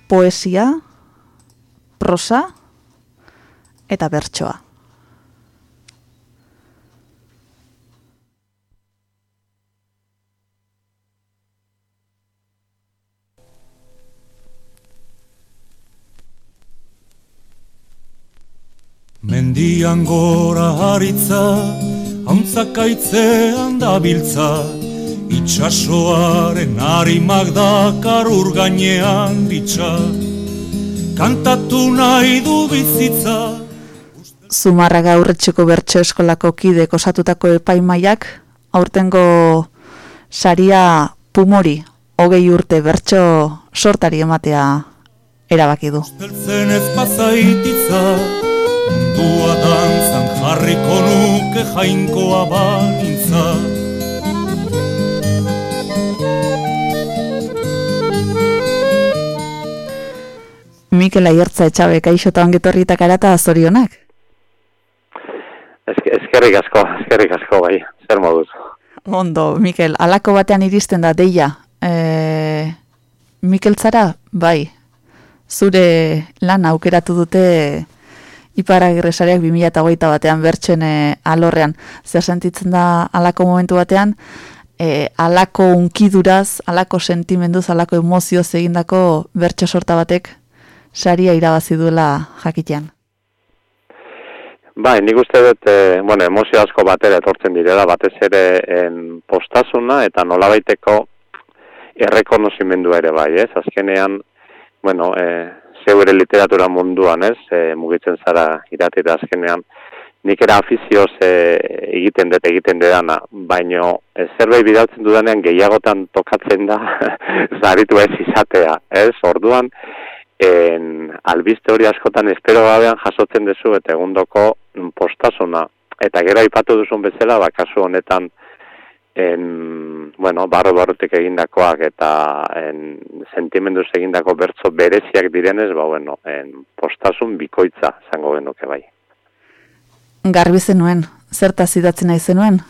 Poesia, prosa eta bertsoa.
Mendian gora haritza, hauntzakaitzean dabiltza, itxasoaren harimak dakar urgainean ditza, kantatu nahi du bizitza,
Zumarraga aurretxeko bertso eskolako kidek osatutako epaimaiak, aurtengo saria pumori, hogei urte bertso sortari ematea erabaki du.
Beltzen ez bazaititza, mundua dantzan jarriko nuke jainkoa banintza.
Mikel Aiertza etxabe kaixo eta ongetorri eta karata zorionak.
Eske- Eskerrik asko, eskerrik asko bai, zer moduz.
Ondo, Mikel, alako batean iristen da deia. E, Mikel Zara, bai, zure lan aukeratu dute Iparagirresariak 2008 batean bertxen e, alorrean. Zer sentitzen da alako momentu batean, e, alako unkiduraz, alako sentimenduz, alako emozioz egindako bertso sorta batek saria irabazi duela jakitean.
Bai, nik uste dut, e, bueno, emozio asko batera etortzen direla, batez ere en postasuna eta nolabaiteko errekonozimendu ere bai, ez? Azkenean, bueno, e, zeure literatura munduan, ez? E, mugitzen zara irati da azkenean, nik era afizioz e, egiten dut egiten dedana, baino e, zerbait bidaltzen dudanean gehiagotan tokatzen da *laughs* zaritu ez izatea, ez? Orduan, en albiste hori askotan espero gabean jasotzen duzu eta egundoko postasuna. Eta gero aipatu duzun bezala, ba, kasu honetan, en, bueno, barro barrutik egindakoak eta en, sentimenduz egindako bertso bereziak direnez, ba, bueno, en, postasun bikoitza zango genuke bai.
Garbi zenuen, zertaz idatzen nahi zenuen?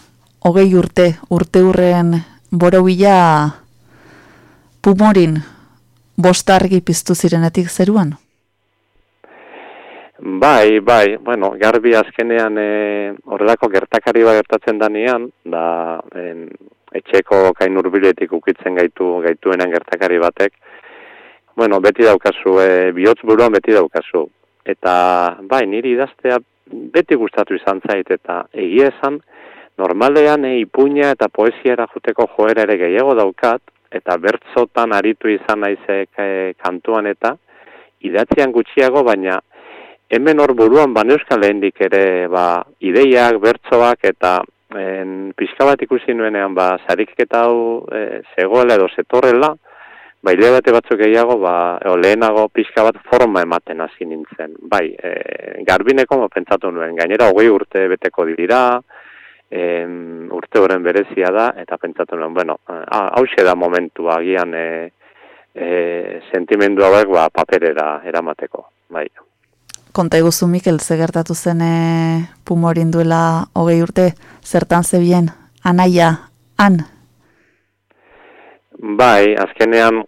Hogei urte, urte urren borobila pumorin, bostargi piztu zirenetik zeruan?
Bai, bai, bueno, garbi azkenean e, horrelako gertakari bat gertatzen danean, da en, etxeko kain urbiletik ukitzen gaitu gaituenan gertakari batek, bueno, beti daukazu, e, bihotz buruan beti daukazu. Eta, bai, niri idaztea beti gustatu izan zait, eta egia esan, normalean e, ipuña eta poesia erajuteko joera ere gehiago daukat, eta bertzotan aritu izan naizek e, kantuan eta, idatzean gutxiago, baina, hemen hor buruan ban euskal lehendik ere ba, ideiak, bertsoak eta en, pixka bat ikusi nuenean ba, sariketa hau e, zegoela edo zetorrela, ba, bate batzuk gehiago, ba, eo, lehenago pixka bat forma ematen hasi nintzen. Bai, e, garbineko pentsatu nuen, gainera hogei urte beteko dira, en, urte horren berezia da, eta pentsatu nuen, bueno, hau da momentu agian e, e, sentimendu hauek ba, paperera eramateko. Bai
konta iguzu Mikel, ze gertatu zen e, pumorin duela hogei urte, zertan zebien, anaia, an?
Bai, azkenean,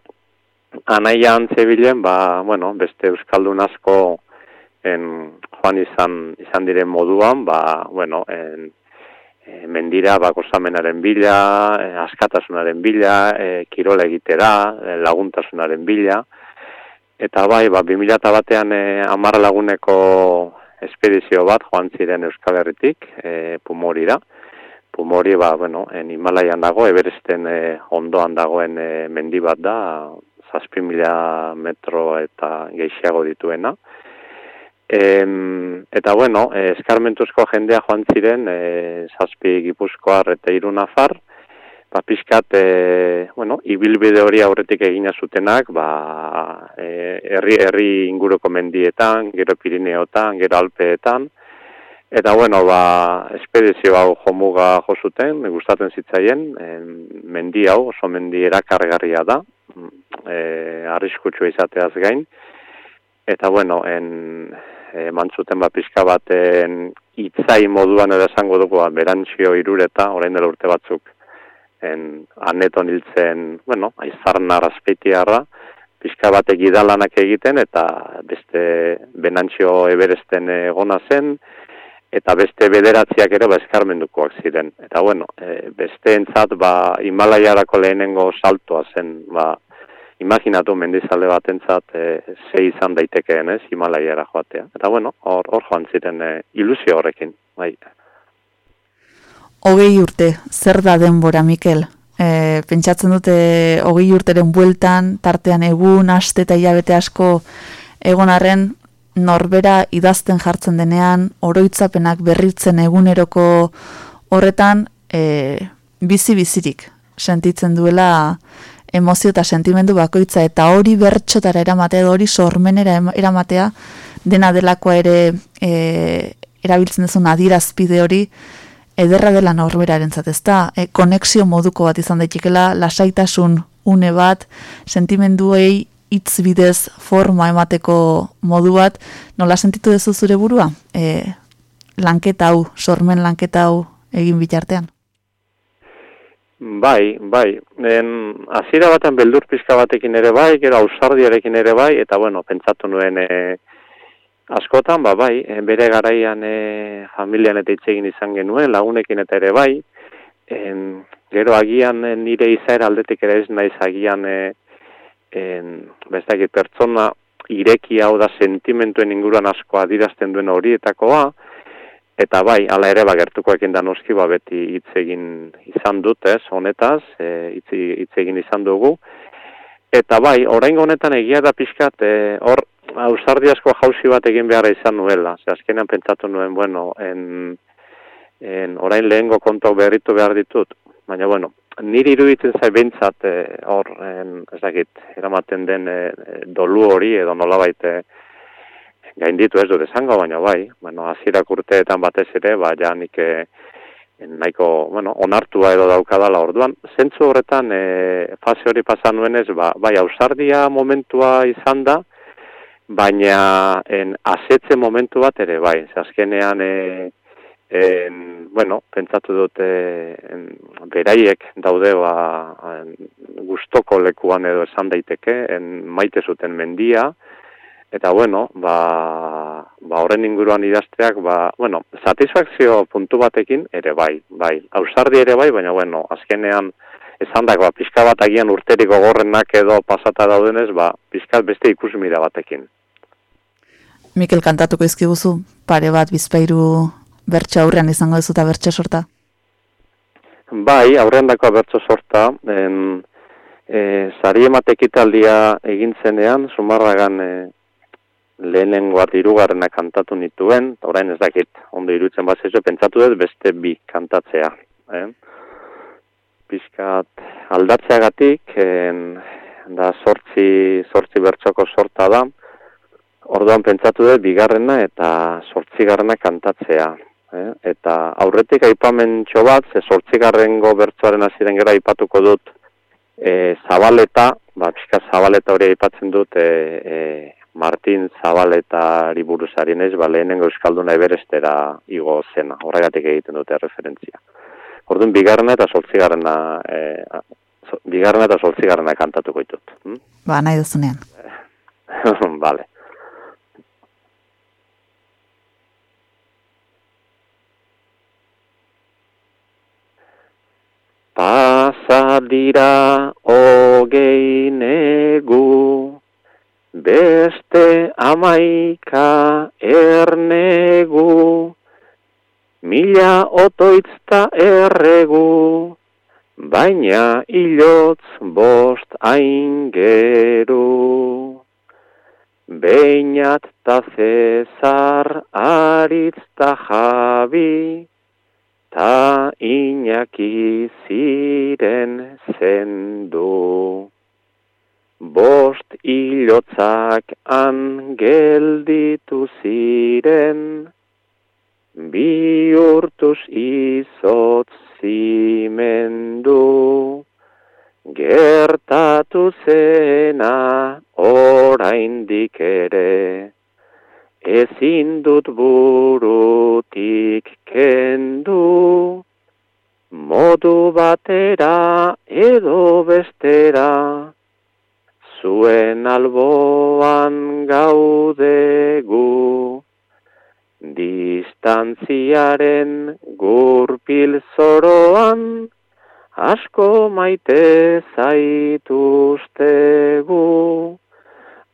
anaia antzebilen, ba, bueno, beste Euskaldun asko en, joan izan, izan diren moduan, ba, bueno, en, e, mendira, ba, gozamenaren bila, e, askatasunaren bila, e, kirola egitera, e, laguntasunaren bila, Eta bai, ba, 2000 batean e, amara laguneko espedizio bat joan ziren Euskal Herritik, e, Pumorira. Pumori, ba, bueno, en Himalaian dago, eberesten e, ondoan dagoen e, mendi bat da, zazpi mila metro eta geixiago dituena. E, eta bueno, eskarmentuzko jendea joan ziren, e, zazpi gipuzkoar eta irunafar, ba, pixkat, e, bueno, ibilbide hori aurretik egina zutenak, ba, e, herri, herri inguruko mendietan, gero Pirineotan, gero Alpeetan, eta bueno, ba, espedizio hau jomuga jo zuten, gustatzen zitzaien, e, mendi hau, oso mendi erakargarria da, e, arriskutsu izateaz gain, eta bueno, en, e, mantzuten ba, pixka baten itzai moduan edo esango dugu, ba, berantzio irureta, orain dela urte batzuk, en aneton hiltzen, bueno, aizarna razpetiarra, pixka batek idalanak egiten, eta beste benantxio eberesten egona zen, eta beste bederatziak ere ba ziren. Eta bueno, e, beste entzat, ba, Himalaiarako lehenengo saltoa zen, ba, imaginatu mendizalde bat entzat, e, ze izan daitekeen, ez, Himalaiara joatea. Eta bueno, hor, hor joan ziren e, ilusio horrekin, bai
hogei urte, zer da denbora, Mikel? E, pentsatzen dute hogei urteren bueltan, tartean egun, aste eta hilabete asko egonarren, norbera idazten jartzen denean, oroitzapenak berritzen eguneroko horretan, e, bizi-bizirik sentitzen duela emozio eta sentimendu bakoitza, eta hori bertxotara eramatea, hori sormenera eramatea, dena delakoa ere e, erabiltzen duzun adirazpide hori, ederra dela norberaren zatezta, e, konexio moduko bat izan daitekela, lasaitasun une bat, sentimenduei hitz bidez forma emateko modu bat, nola sentitu dezu zure burua? E, lanketa hau, sormen lanketa hau egin bitartean?
Bai, bai. En, hasiera batean beldur pizka batekin ere bai, gero ausardiarekin ere bai, eta bueno, pentsatu nuen e, askotan, ba bai, e, bere garaian e, familian eta hitz egin izan genuen, lagunekin eta ere bai, en, gero agian e, nire izaera aldetik ere ez naiz agian e, en, bestakit pertsona ireki hau da sentimentuen inguruan asko adirazten duen horietakoa, Eta bai, hala ere bagertuko ekin da noski ba beti hitz egin izan dut, ez, honetaz, e, hitz, hitz egin izan dugu. Eta bai, oraingo honetan egia da pixkat, e, hor, ausardi asko jauzi bat egin beharra izan nuela. Ze azkenean pentsatu nuen, bueno, en, en orain lehengo kontak berritu behar ditut. Baina, bueno, niri iruditzen zai behintzat, e, hor, en, ez dakit, eramaten den e, dolu hori, edo nolabait, e, gainditu ez dut esango, baina bai, bueno, azirak urteetan batez ere, ba, ja nik e, nahiko, bueno, onartua edo daukadala orduan. Zentzu horretan, e, fase hori pasan nuenez, ba, bai, ausardia momentua izan da, baina en, asetze momentu bat ere, bai, azkenean, e, en, bueno, pentsatu dut, en, beraiek daude, ba, en, gustoko lekuan edo esan daiteke, en, maite zuten mendia, Eta bueno, ba, ba horren inguruan idazteak, ba, bueno, satisfakzio puntu batekin ere bai, bai. Ausardi ere bai, baina bueno, azkenean esan ba, pixka bat agian urteriko gorrenak edo pasata daudenez, ba, pixka beste ikusmira batekin.
Mikel kantatuko izkiguzu, pare bat bizpairu bertso aurrean izango ez eta bertso sorta?
Bai, aurrean dako bertso sorta, en, e, zari ematekitaldia egintzenean, sumarragan e, lehenengo bat irugarrena kantatu nituen, eta orain ez dakit, ondo irutzen bat zezo, pentsatu dut beste bi kantatzea. Eh? Piskat aldatzeagatik, en, da sortzi, sortzi bertxoko sorta da, orduan pentsatu dut bigarrena eta sortzigarrena kantatzea. Eh? Eta aurretik aipamen bat, ze sortzigarrengo bertsoaren aziren gera aipatuko dut e, zabaleta, ba, pixka zabaleta hori aipatzen dut e, e, Martin Zabaletari buruzari nez, ba, lehenengo euskalduna eberestera igo zena, horregatik egiten dute referentzia. Orduan, bigarrena eta soltzigarrena, e, bigarrena eta soltzigarrena kantatuko ditut. Hm?
Ba, nahi duzunean. *laughs*
Bale. Pasa dira ogei negu, beste amaika ernegu, mila otoitzta erregu, baina ilotz bost aingeru. Beinat ta zezar aritz ta jabi, ta inaki ziren zendu. Bost ilotzak gelditu ziren, bi urtuz izotz zimendu. Gertatu zena oraindik ere, ezin dut burutik kendu. Modu batera edo bestera, zuen alboan gaudegu, distantziaren gurpil zoroan, asko maite zaituztegu,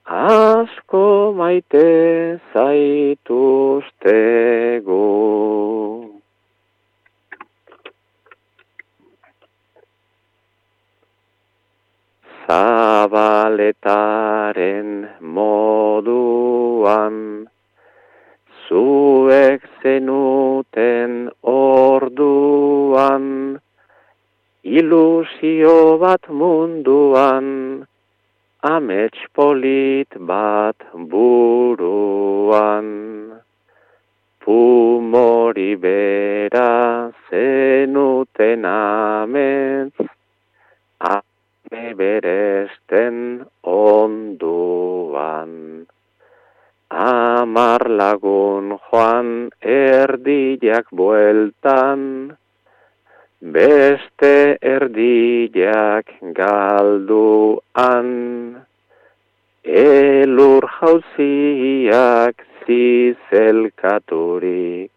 asko maite zaituztegu. zabaletaren moduan, zuek zenuten orduan, ilusio bat munduan, amets polit bat buruan. Pumori bera zenuten amets, beresten onduan. Amar lagun joan erdiak bueltan, beste erdiak galduan, elur jauziak zizelkaturik,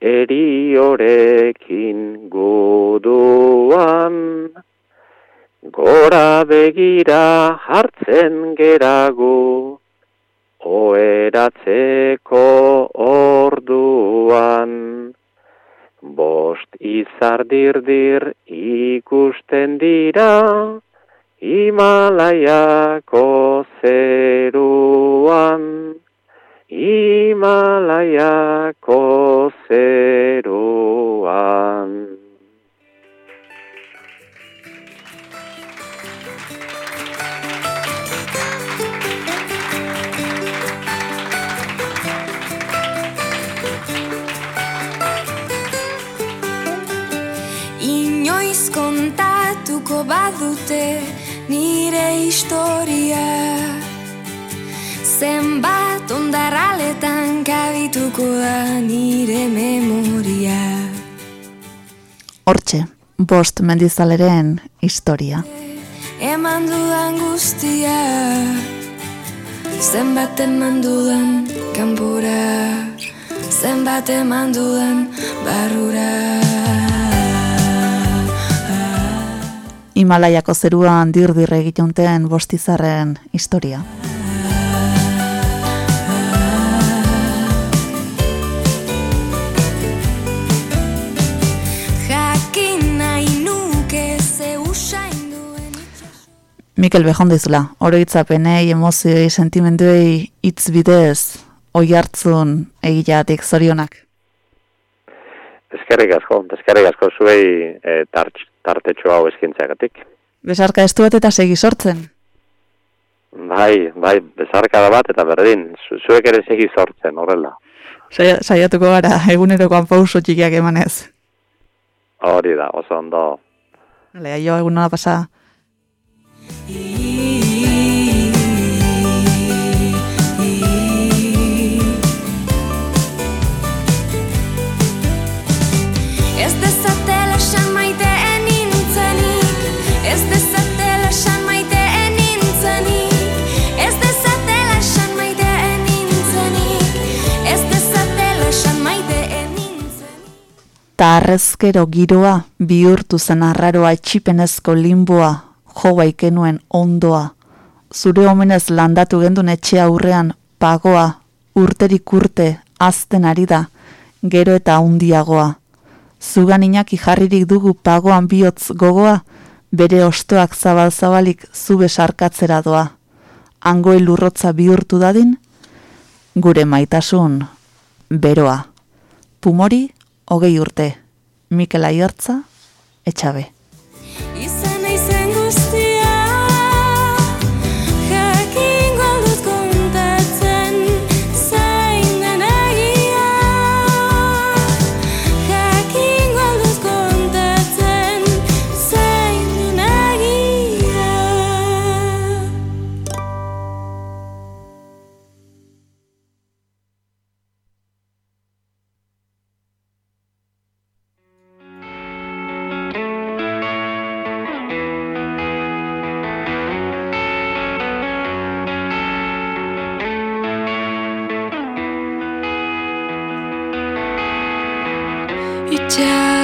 eriorekin guduan, gora begira hartzen geragu, oeratzeko orduan. Bost izar dirdir ikusten dira, Himalaiako zeruan, Himalaiako zeruan.
Historia. Zenbat ondarraletan kabituko da nire memoria.
Hortxe, bost mendizaleren historia.
Eman dudan guztia Zenbat eman dudan kanpora. Zenbat eman dudan barrura
Himalaiako zeruan dirdir egiten bostizarren historia. Mikel Bejondo izula, oroitzapenei, emozioi, sentimenduei hitz bidez, oi hartzun egilatik zorionak.
Eskerrik asko, eskerrik asko zuei e, tart, tartetxo hau eskintzeagatik.
Besarka estu bat eta segi sortzen.
Bai, bai, bezarkada bat eta berdin, zu, zuek ere segi sortzen, horrela.
Saia, saiatuko gara, *laughs* egunerokoan pauso txikiak emanez.
Hori da, oso ondo.
Hale, aio, egun nola pasa. Ta arrezkero giroa, bihurtu zen arraroa etxipenezko limboa, jo baikenuen ondoa. Zure omenez landatu gendun etxe aurrean, pagoa, urterik urte, azten ari da, gero eta hundiagoa. Zugan inaki jarririk dugu pagoan bihotz gogoa, bere ostoak zabal-zabalik zu besarkatzera doa. Angoi lurrotza bihurtu dadin, gure maitasun beroa. Pumori, hogei urte. Mikel Aiartza, etxabe.
Izan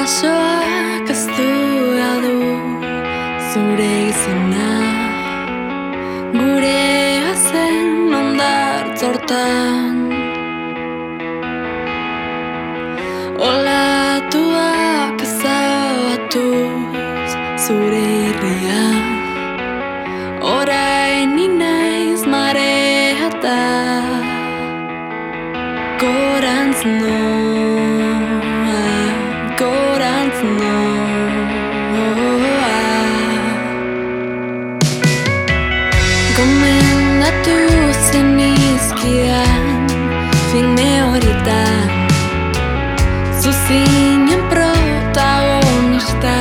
Itxasoak aztua du zure izena. Gure azen ondar zortan Olatuak ezabatuz zure irria. Orain inaiz mareata. Gorantz noa, Zuzinen protagonista.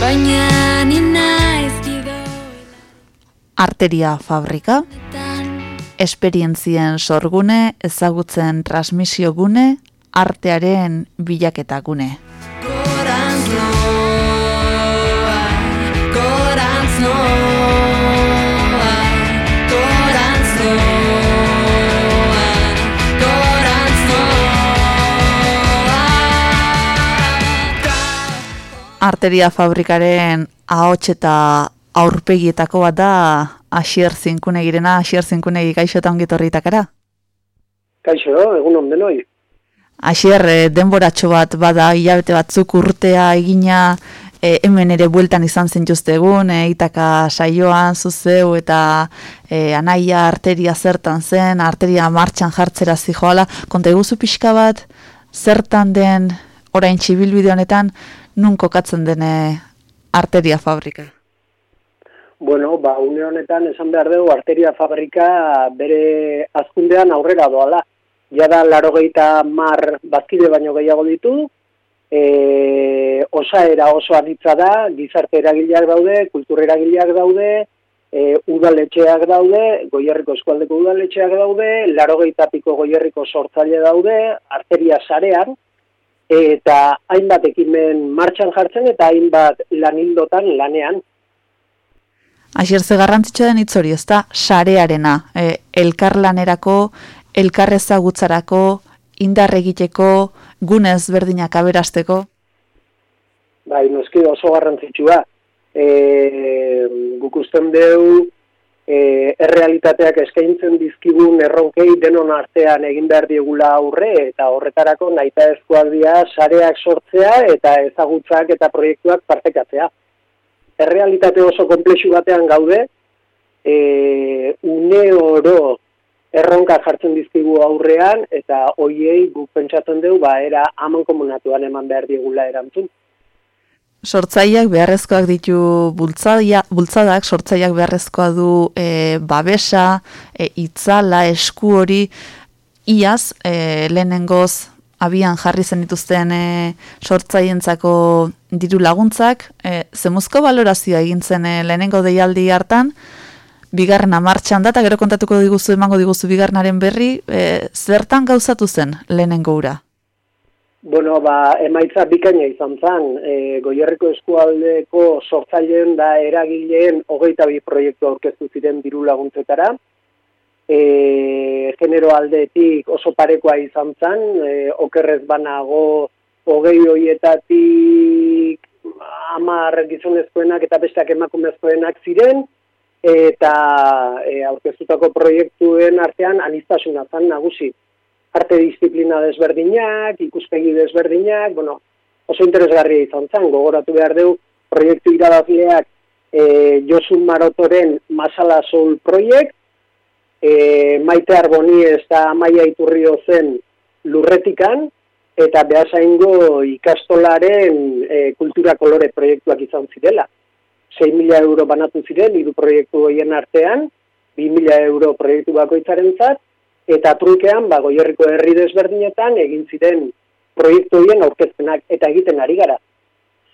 Baina ni naiz
Arteria fabrika, esperientzien sorgune, ezagutzen transmisiogune, artearen bilaketa gune. Arteria fabrikaren ahots eta aurpegietako bat da Asier Zinkunegirena, Asier Zinkunegi kaixo eta ongi torritakara?
Kaixo, egun on denoi.
Asier, eh, denboratxo bat bada hilabete batzuk urtea egina eh, hemen ere bueltan izan zintuzte egun, eh, itaka saioan zuzeu eta eh, anaia arteria zertan zen, arteria martxan jartzera zijoala, konta eguzu pixka bat, zertan den orain txibilbide honetan, nun kokatzen dene arteria fabrika?
Bueno, ba, une honetan esan behar dugu arteria fabrika bere azkundean aurrera doala. Jada laro gehieta mar bazkide baino gehiago ditu, e, osaera oso anitza da, gizarte eragileak daude, kultur eragileak daude, e, udaletxeak daude, goierriko eskualdeko udaletxeak daude, laro piko goierriko sortzaile daude, arteria sarean, eta hainbat ekimen martxan jartzen eta hainbat lanildotan lanean.
Asier, ze garrantzitsua den hitz hori, ez da, sarearena, e, elkarlanerako, elkarrezagutzarako, indar egiteko, gunez berdinak aberasteko?
Bai, noski oso garrantzitsua. E, guk usten deu, e, errealitateak eskaintzen dizkigun erronkei denon artean egin behar diegula aurre, eta horretarako naita ezkoak dira sareak sortzea eta ezagutzak eta proiektuak partekatzea errealitate oso komplexu batean gaude, e, une oro erronka jartzen dizkigu aurrean, eta hoiei guk pentsatzen dugu, ba, era aman komunatuan eman behar diegula erantzun.
Sortzaileak beharrezkoak ditu bultzadia, bultzadak, sortzaileak beharrezkoa du e, babesa, e, itzala, esku hori, iaz, e, lehenengoz, abian jarri zen dituzten e, sortzaientzako diru laguntzak, e, zemuzko balorazioa egin zen e, lehenengo deialdi hartan, bigarrena martxan da, eta gero kontatuko diguzu, emango diguzu bigarrenaren berri, e, zertan gauzatu zen lehenengo ura?
Bueno, ba, emaitza bikaina izan zen, e, goierriko eskualdeko sortzaileen da eragileen hogeita bi proiektu aurkeztu ziren diru laguntzetara, e, genero aldetik oso parekoa izan zen, e, okerrez banago hogei hoietatik amar gizonezkoenak eta besteak emakumezkoenak ziren, eta e, aurkeztutako proiektuen artean anistasuna zen nagusi. Arte disiplina desberdinak, ikuspegi desberdinak, bueno, oso interesgarria izan zen, gogoratu behar dugu, proiektu irabazleak e, Josun Marotoren Masala Soul Project, e, maite arboni ez da maia iturrio zen lurretikan, eta behasaingo ikastolaren e, kultura kolore proiektuak izan zirela. 6.000 euro banatu ziren, hiru proiektu goien artean, 2.000 euro proiektu bakoitzaren zat, eta trukean, ba, goierriko herri desberdinetan, egin ziren proiektu horien aurkezpenak eta egiten ari gara.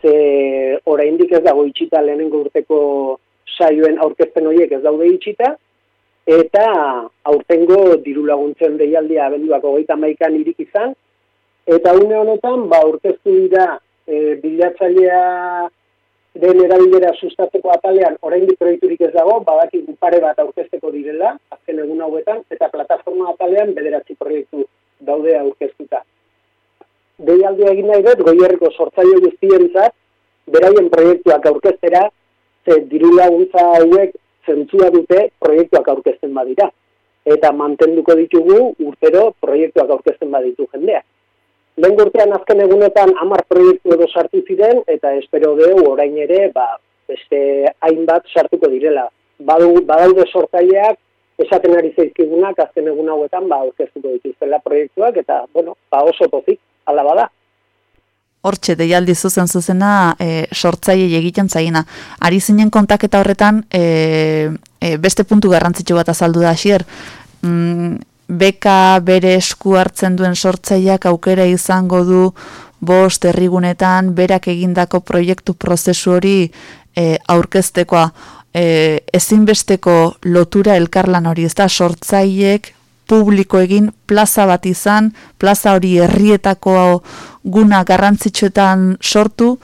Ze oraindik ez dago itxita lehenengo urteko saioen aurkezpen horiek ez daude itxita, eta aurtengo diru laguntzen deialdia abenduak hogeita maikan irik izan, eta une honetan, ba, aurkeztu dira e, bilatzailea den erabilera sustatzeko atalean oraindik proiekturik ez dago, badaki pare bat aurkezteko direla, azken egun hauetan, eta plataforma atalean bederatzi proiektu daude aurkeztuta. Deialdia egin nahi dut, goierriko sortzaile guztientzat, beraien proiektuak aurkeztera, ze diru laguntza hauek zentzua dute proiektuak aurkezten badira. Eta mantenduko ditugu urtero proiektuak aurkezten baditu jendea. Lehen urtean azken egunetan hamar proiektu edo sartu ziren, eta espero dugu orain ere, ba, beste hainbat sartuko direla. Badu, badaude sortaileak, esaten ari zaizkigunak azken egun hauetan ba, aurkeztuko dituztela proiektuak, eta bueno, ba, oso pozik, ala bada.
Hortxe, deialdi zuzen zuzena e, sortzaile egiten zaina. Ari zinen kontaketa horretan, e, e, beste puntu garrantzitsu bat azaldu da, xier. Mm, beka bere esku hartzen duen sortzaileak aukera izango du bost herrigunetan berak egindako proiektu prozesu hori e, aurkeztekoa. E, ezinbesteko lotura elkarlan hori, ez da, sortzaileek publiko egin, plaza bat izan, plaza hori herrietako guna garrantzitsuetan sortu,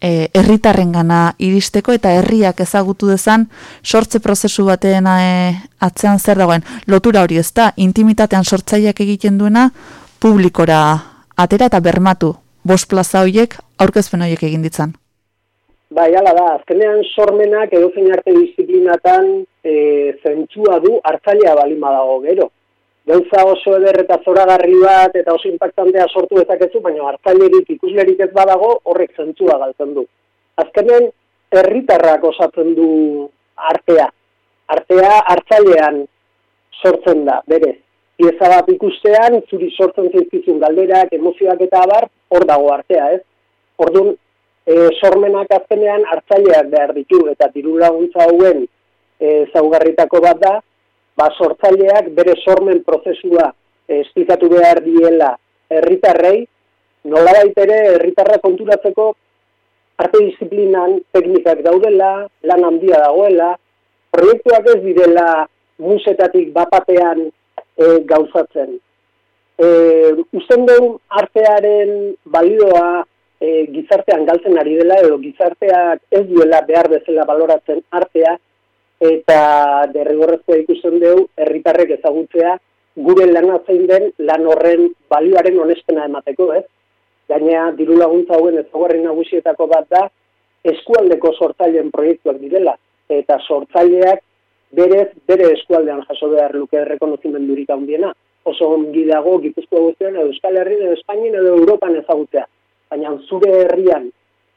e, herritarren gana iristeko eta herriak ezagutu dezan sortze prozesu batean e, atzean zer dagoen. Lotura hori ez da, intimitatean sortzaileak egiten duena publikora atera eta bermatu. Bost plaza horiek aurkezpen horiek egin ditzan.
Bai, ala da, azkenean sormenak edo arte disiplinatan e, zentzua du hartzailea balima dago gero. Gauza oso eder eta zoragarri bat eta oso impactantea sortu dezakezu, baina hartzailerik ikuslerik ez badago horrek zentzua galtzen du. Azkenean, herritarrak osatzen du artea. Artea hartzailean sortzen da, bere. Pieza bat ikustean, zuri sortzen zaizkizun galderak, emozioak eta abar, hor dago artea, ez? Orduan, e, sormenak azkenean hartzaileak behar ditu eta diru laguntza hauen e, zaugarritako bat da, ba sortzaileak bere sormen prozesua esplikatu behar diela herritarrei, nola ere herritarra konturatzeko arte disiplinan teknikak daudela, lan handia dagoela, proiektuak ez direla musetatik bapatean e, gauzatzen. E, usten dugu artearen balioa e, gizartean galtzen ari dela edo gizarteak ez duela behar bezala baloratzen artea eta derrigorrezkoa ikusten dugu herritarrek ezagutzea gure lana zein den lan horren balioaren onespena emateko, ez? Gainea, diru laguntza hauen ezaguarri nagusietako bat da, eskualdeko sortzaileen proiektuak direla, eta sortzaileak berez, bere eskualdean jaso behar luke rekonozimendurik handiena. Oso ongi dago, gipuzkoa guztian, edo Euskal Herri, edo Espainien, edo Europan ezagutzea baina zure herrian,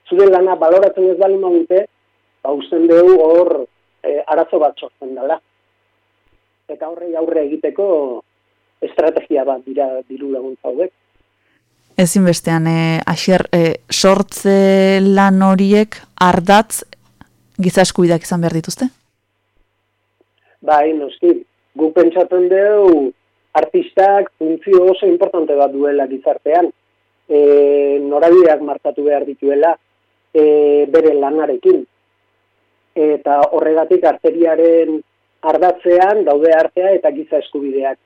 zure lana baloratzen ez bali magute, ba, usten dugu hor e, arazo bat sortzen dela. Eta horre aurre egiteko estrategia bat dira diru laguntza hauek.
Ezin bestean, e, asier, e, sortze lan horiek ardatz gizaskuidak izan behar dituzte?
Bai, noski, gu pentsatzen dugu artistak funtzio oso importante bat duela gizartean e, norabideak markatu behar dituela e, bere lanarekin. Eta horregatik arteriaren ardatzean daude artea eta giza eskubideak.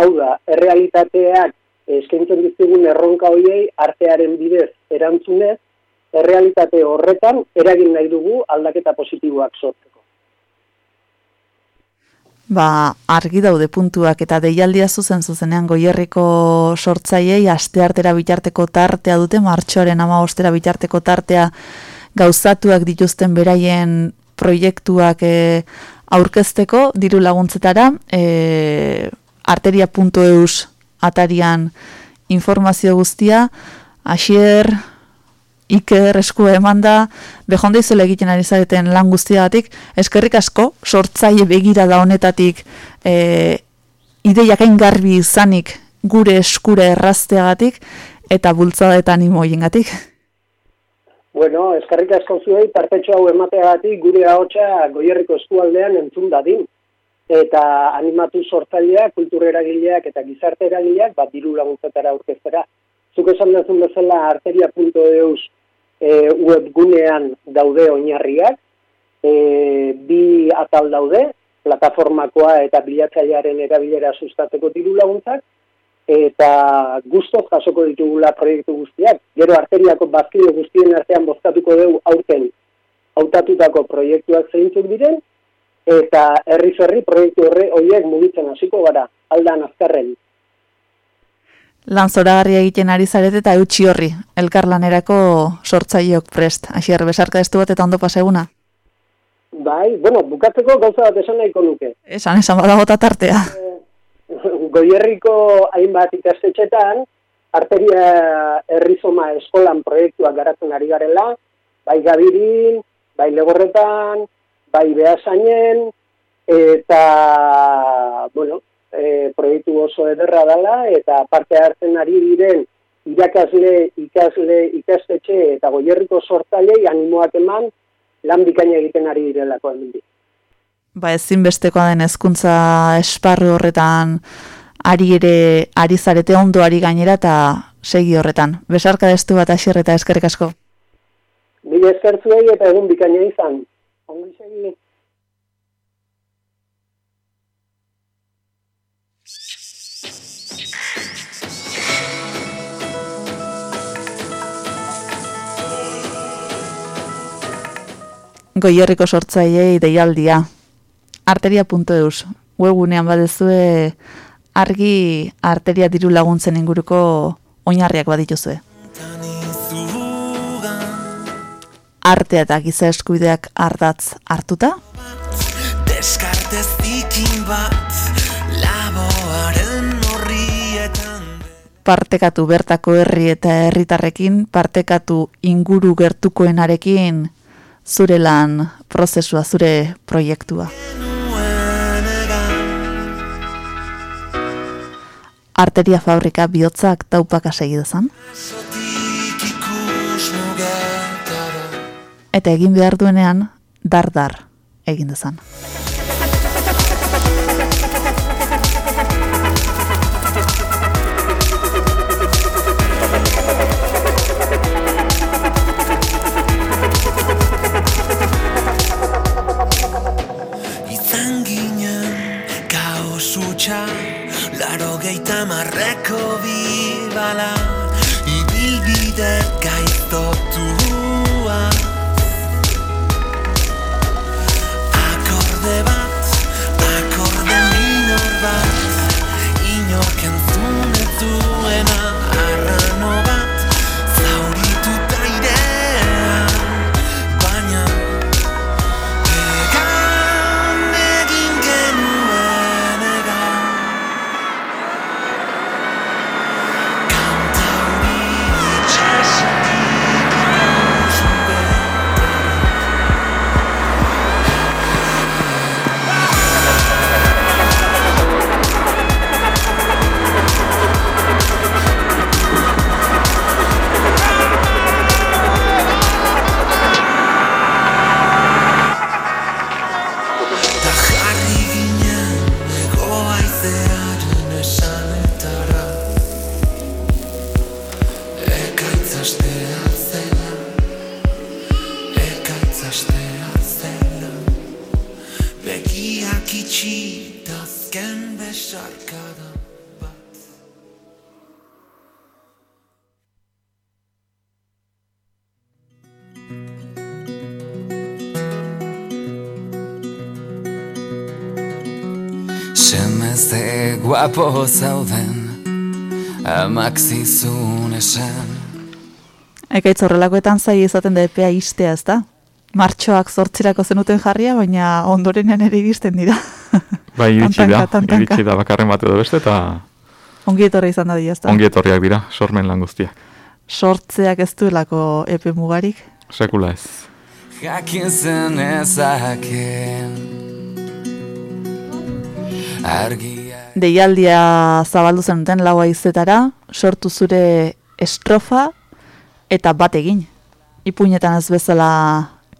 Hau da, errealitateak eskaintzen dizkigun erronka hoiei artearen bidez erantzunez, errealitate horretan eragin nahi dugu aldaketa positiboak sortzeko
ba, argi daude puntuak eta deialdia zuzen zuzenean goierriko sortzaiei asteartera bitarteko tartea dute, martxoaren ama ostera bitarteko tartea gauzatuak dituzten beraien proiektuak e, aurkezteko diru laguntzetara e, arteria.eus atarian informazio guztia asier Iker eskua eman da, behonda izela egiten ari zareten lan guztiagatik, eskerrik asko, sortzaile begira da honetatik e, ideiak garbi izanik gure eskure errazteagatik eta bultzadetan imoien gatik.
Bueno, eskerrik asko zuei, partetxo hau emateagatik gure ahotsa goierriko eskualdean entzun dadin. Eta animatu sortzaileak, kultureragileak eta gizarte eragileak, bat diru laguntzetara aurkeztera. Zuk esan dezun bezala arteria.eus e, webgunean daude oinarriak, e, bi atal daude, plataformakoa eta bilatzailearen erabilera sustatzeko diru laguntzak, eta guztoz jasoko ditugula proiektu guztiak. Gero arteriako bazkide guztien artean bozkatuko dugu aurten hautatutako proiektuak zeintzuk diren, eta herri-ferri proiektu horre horiek mugitzen hasiko gara, aldan azkarren
lan zoragarria egiten ari zarete eta eutxi horri, elkarlanerako sortzaileok prest. Asier, besarka destu bat eta ondo paseguna?
Bai, bueno, bukatzeko gauza bat esan nahiko nuke.
Esan, esan badago tartea.
Eh, goierriko hainbat ikastetxetan, arteria herrizoma eskolan proiektuak garatzen ari garela, bai gabirin, bai legorretan, bai behasainen, eta, bueno, e, proiektu oso ederra dela eta parte hartzen ari diren irakasle, ikasle, ikastetxe eta goierriko sortzailei animoak eman lan bikaina egiten ari direlako hemen
Ba ezinbestekoa den hezkuntza esparru horretan ari ere, ari zarete ondo ari gainera eta segi horretan. Besarka destu bat asir eta eskerrik asko.
Bide eskertzuei eta egun bikaina izan. Ongi segi.
Goierriko sortzaileei deialdia. Arteria.eus webgunean badezue argi arteria diru laguntzen inguruko oinarriak badituzue. Artea eta giza eskubideak ardatz hartuta,
Deskartez zikin bat Laboaren horrietan
partekatu bertako herri eta herritarrekin, partekatu inguru gertukoenarekin zure lan prozesua, zure proiektua. Arteria fabrika bihotzak taupaka segidezan.
ikus mugetara
Eta egin behar duenean, dar-dar egin dezan.
Guapo zauden Amak zizun esan
Ekaitz horrelakoetan zai izaten da epea istea ez da? Martxoak zortzirako zenuten jarria, baina ondorenean ere iristen dira. *laughs*
Bai, iritsi da,
Tantanka,
iritsi da bakarren bat edo beste, eta
Ongi etorri izan da diazta.
ongi etorriak dira, sormen lan guztiak.
Sortzeak ez duelako epe mugarik.
Sekula ez.
Jakin zen ezaken Argia
Deialdia zabaldu zenuten lau aizetara, sortu zure estrofa eta bat egin. Ipuinetan ez bezala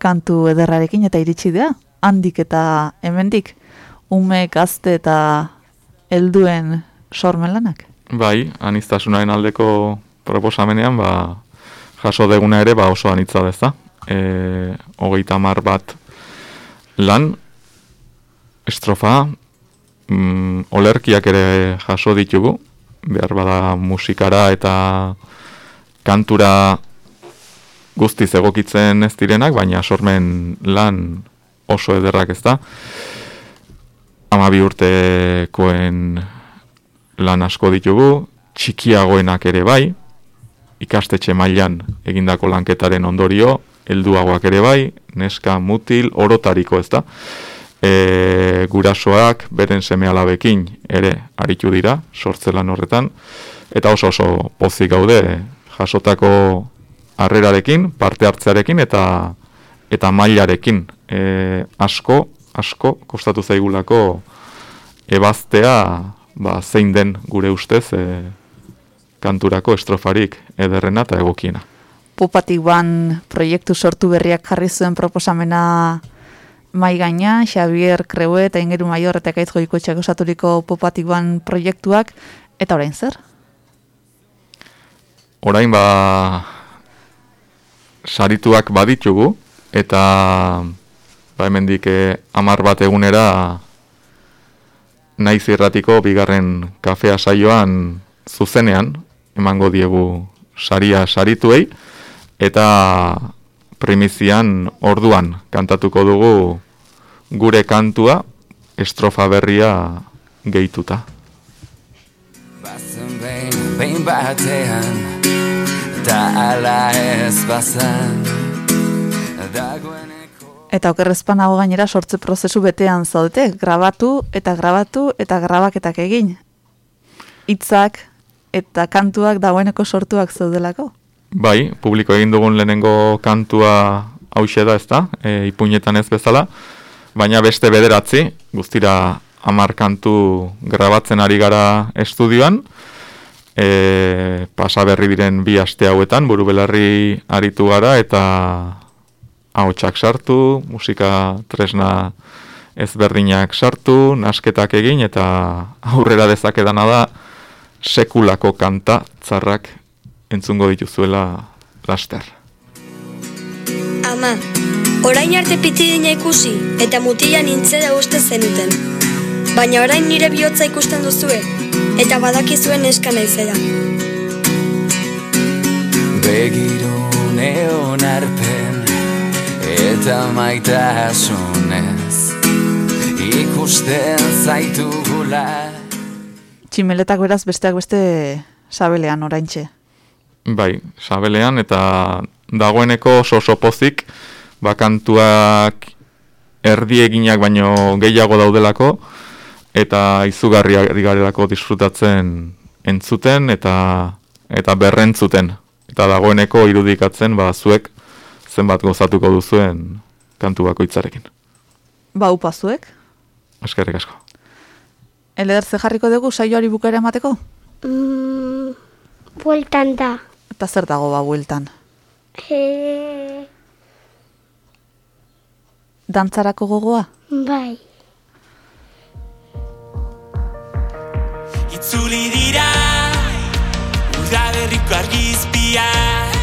kantu ederrarekin eta iritsi dira. Handik eta hemendik ume gazte eta helduen sormen lanak.
Bai, anistasunaren aldeko proposamenean, ba, jaso deguna ere, ba, oso anitza deza. E, hogeita mar bat lan, estrofa, mm, olerkiak ere jaso ditugu, behar bada musikara eta kantura guztiz egokitzen ez direnak, baina sormen lan oso ederrak ez da. Amabi urtekoen lan asko ditugu, txikiagoenak ere bai, ikastetxe mailan egindako lanketaren ondorio, helduagoak ere bai, neska mutil orotariko ez da. E, gurasoak beren seme alabekin ere aritu dira, sortze lan horretan, eta oso oso pozik gaude jasotako harrerarekin, parte hartzearekin eta eta mailarekin e, asko, asko kostatu zaigulako ebaztea ba, zein den gure ustez e, kanturako estrofarik ederrena eta egokiena.
Popatik ban proiektu sortu berriak jarri zuen proposamena mai gaina, Xavier Creue eta Ingeru Maior eta Ekaitz Goikoetxeak osaturiko Popatik ban proiektuak, eta orain zer?
Orain ba sarituak baditugu eta ba hemendik eh, hamar bat egunera naiz irratiko bigarren kafea saioan zuzenean emango diegu saria sarituei eta primizian orduan kantatuko dugu gure kantua estrofa berria gehituta.
Bazen behin, behin batean Da ala ez Dagoen
Eta okerrezpanago gainera sortze prozesu betean zaudete, grabatu eta grabatu eta grabaketak egin. Hitzak eta kantuak dagoeneko sortuak zaudelako.
Bai, publiko egin dugun lehenengo kantua hause da, ezta? E, ipuinetan ez bezala, baina beste bederatzi, guztira hamar kantu grabatzen ari gara estudioan, e, pasa berri diren bi aste hauetan, buru belarri aritu gara, eta ahotsak sartu, musika tresna ezberdinak sartu, nasketak egin, eta aurrera dezakedana da, sekulako kanta txarrak entzungo dituzuela laster.
Ama, orain arte pitidina ikusi eta mutila nintzera uste zenuten. Baina orain nire bihotza ikusten duzue eta badakizuen eska naizera.
Begirune onarpen Eta maitasunez Ikusten zaitugula
Tximeletak beraz besteak beste sabelean oraintxe.
Bai, sabelean eta dagoeneko oso oso pozik bakantuak erdi eginak baino gehiago daudelako eta izugarri garelako disfrutatzen entzuten eta eta berrentzuten eta dagoeneko irudikatzen ba zuek zenbat gozatuko duzuen kantu bakoitzarekin.
Ba, upa zuek.
Eskerrik asko.
Eleder ze jarriko dugu saioari bukaera emateko?
Mm, bueltan da.
Eta zer dago ba bueltan?
E,
Dantzarako gogoa?
bai.
Itzuli dira Udaberriko argizpiak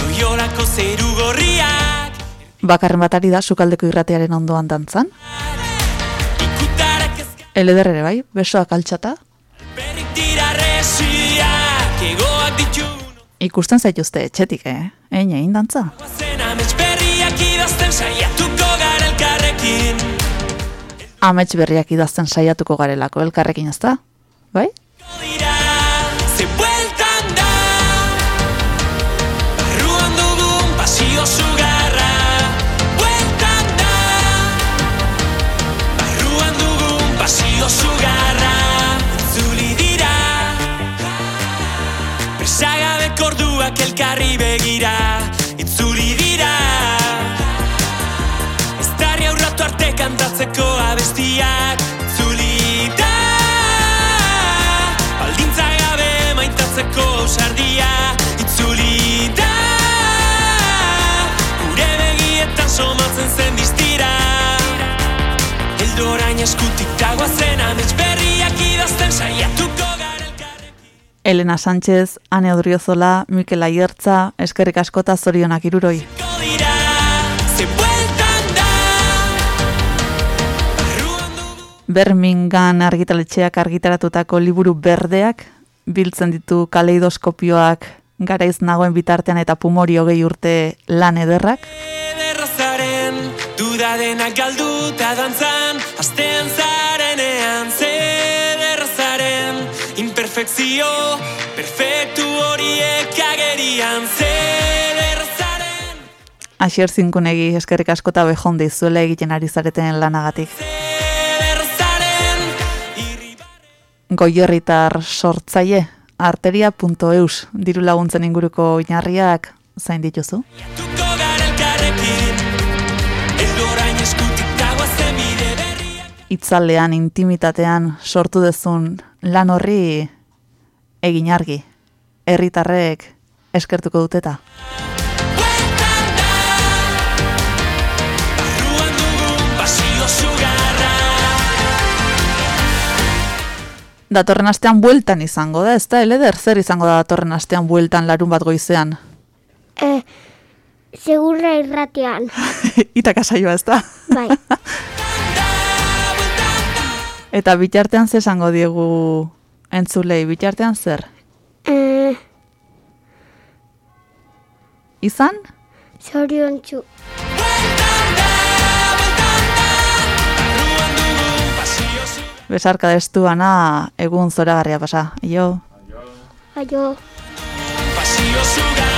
Loiolako zeru gorriak
Bakarren bat ari da sukaldeko irratearen ondoan dantzan? Eleder ere bai, besoak altxata?
Dira resiak
Ikusten zaituzte etxetik, eh? Ein, egin dantza.
Amets berriak idazten saiatuko
garelako elkarrekin ez da? Bai?
Orduak elkarri begira Itzuli dira. Estarri aurratu arte kantatzeko abestiak Itzuli da Baldintza gabe maitatzeko ausardia Itzuli da Gure begietan somatzen zen distira Eldorain eskutik dagoa zen amets berriak idazten saiatuko
Elena Sánchez, Ane Odriozola, Mikel Aiertza, eskerrik askota zorionak iruroi. Bermingan argitaletxeak argitaratutako liburu berdeak, biltzen ditu kaleidoskopioak garaiz nagoen bitartean eta pumori hogei urte lan ederrak.
Errazaren duda denak galduta dantzan Astean Imperfekzio perfektu horiek agerian zederrazaren
Asier zinkunegi eskerrik askota behon dizuela egiten ari zareten lanagatik. Goierritar sortzaile, arteria.eus, diru laguntzen inguruko oinarriak zain dituzu. Itzalean, intimitatean sortu dezun lan horri egin argi. Herritarrek eskertuko duteta. Datorren astean bueltan izango da, ez da, eleder, zer izango da datorren astean bueltan larun bat goizean.
E, segurra irratean. *laughs*
Itaka saioa, ez da?
Bai. *laughs*
Eta bitartean ze esango diegu entzulei, bitartean zer?
E,
Izan?
Zorion txu.
Besarka destu ana egun zoragarria pasa. Io.
Aio.
Pasio zuga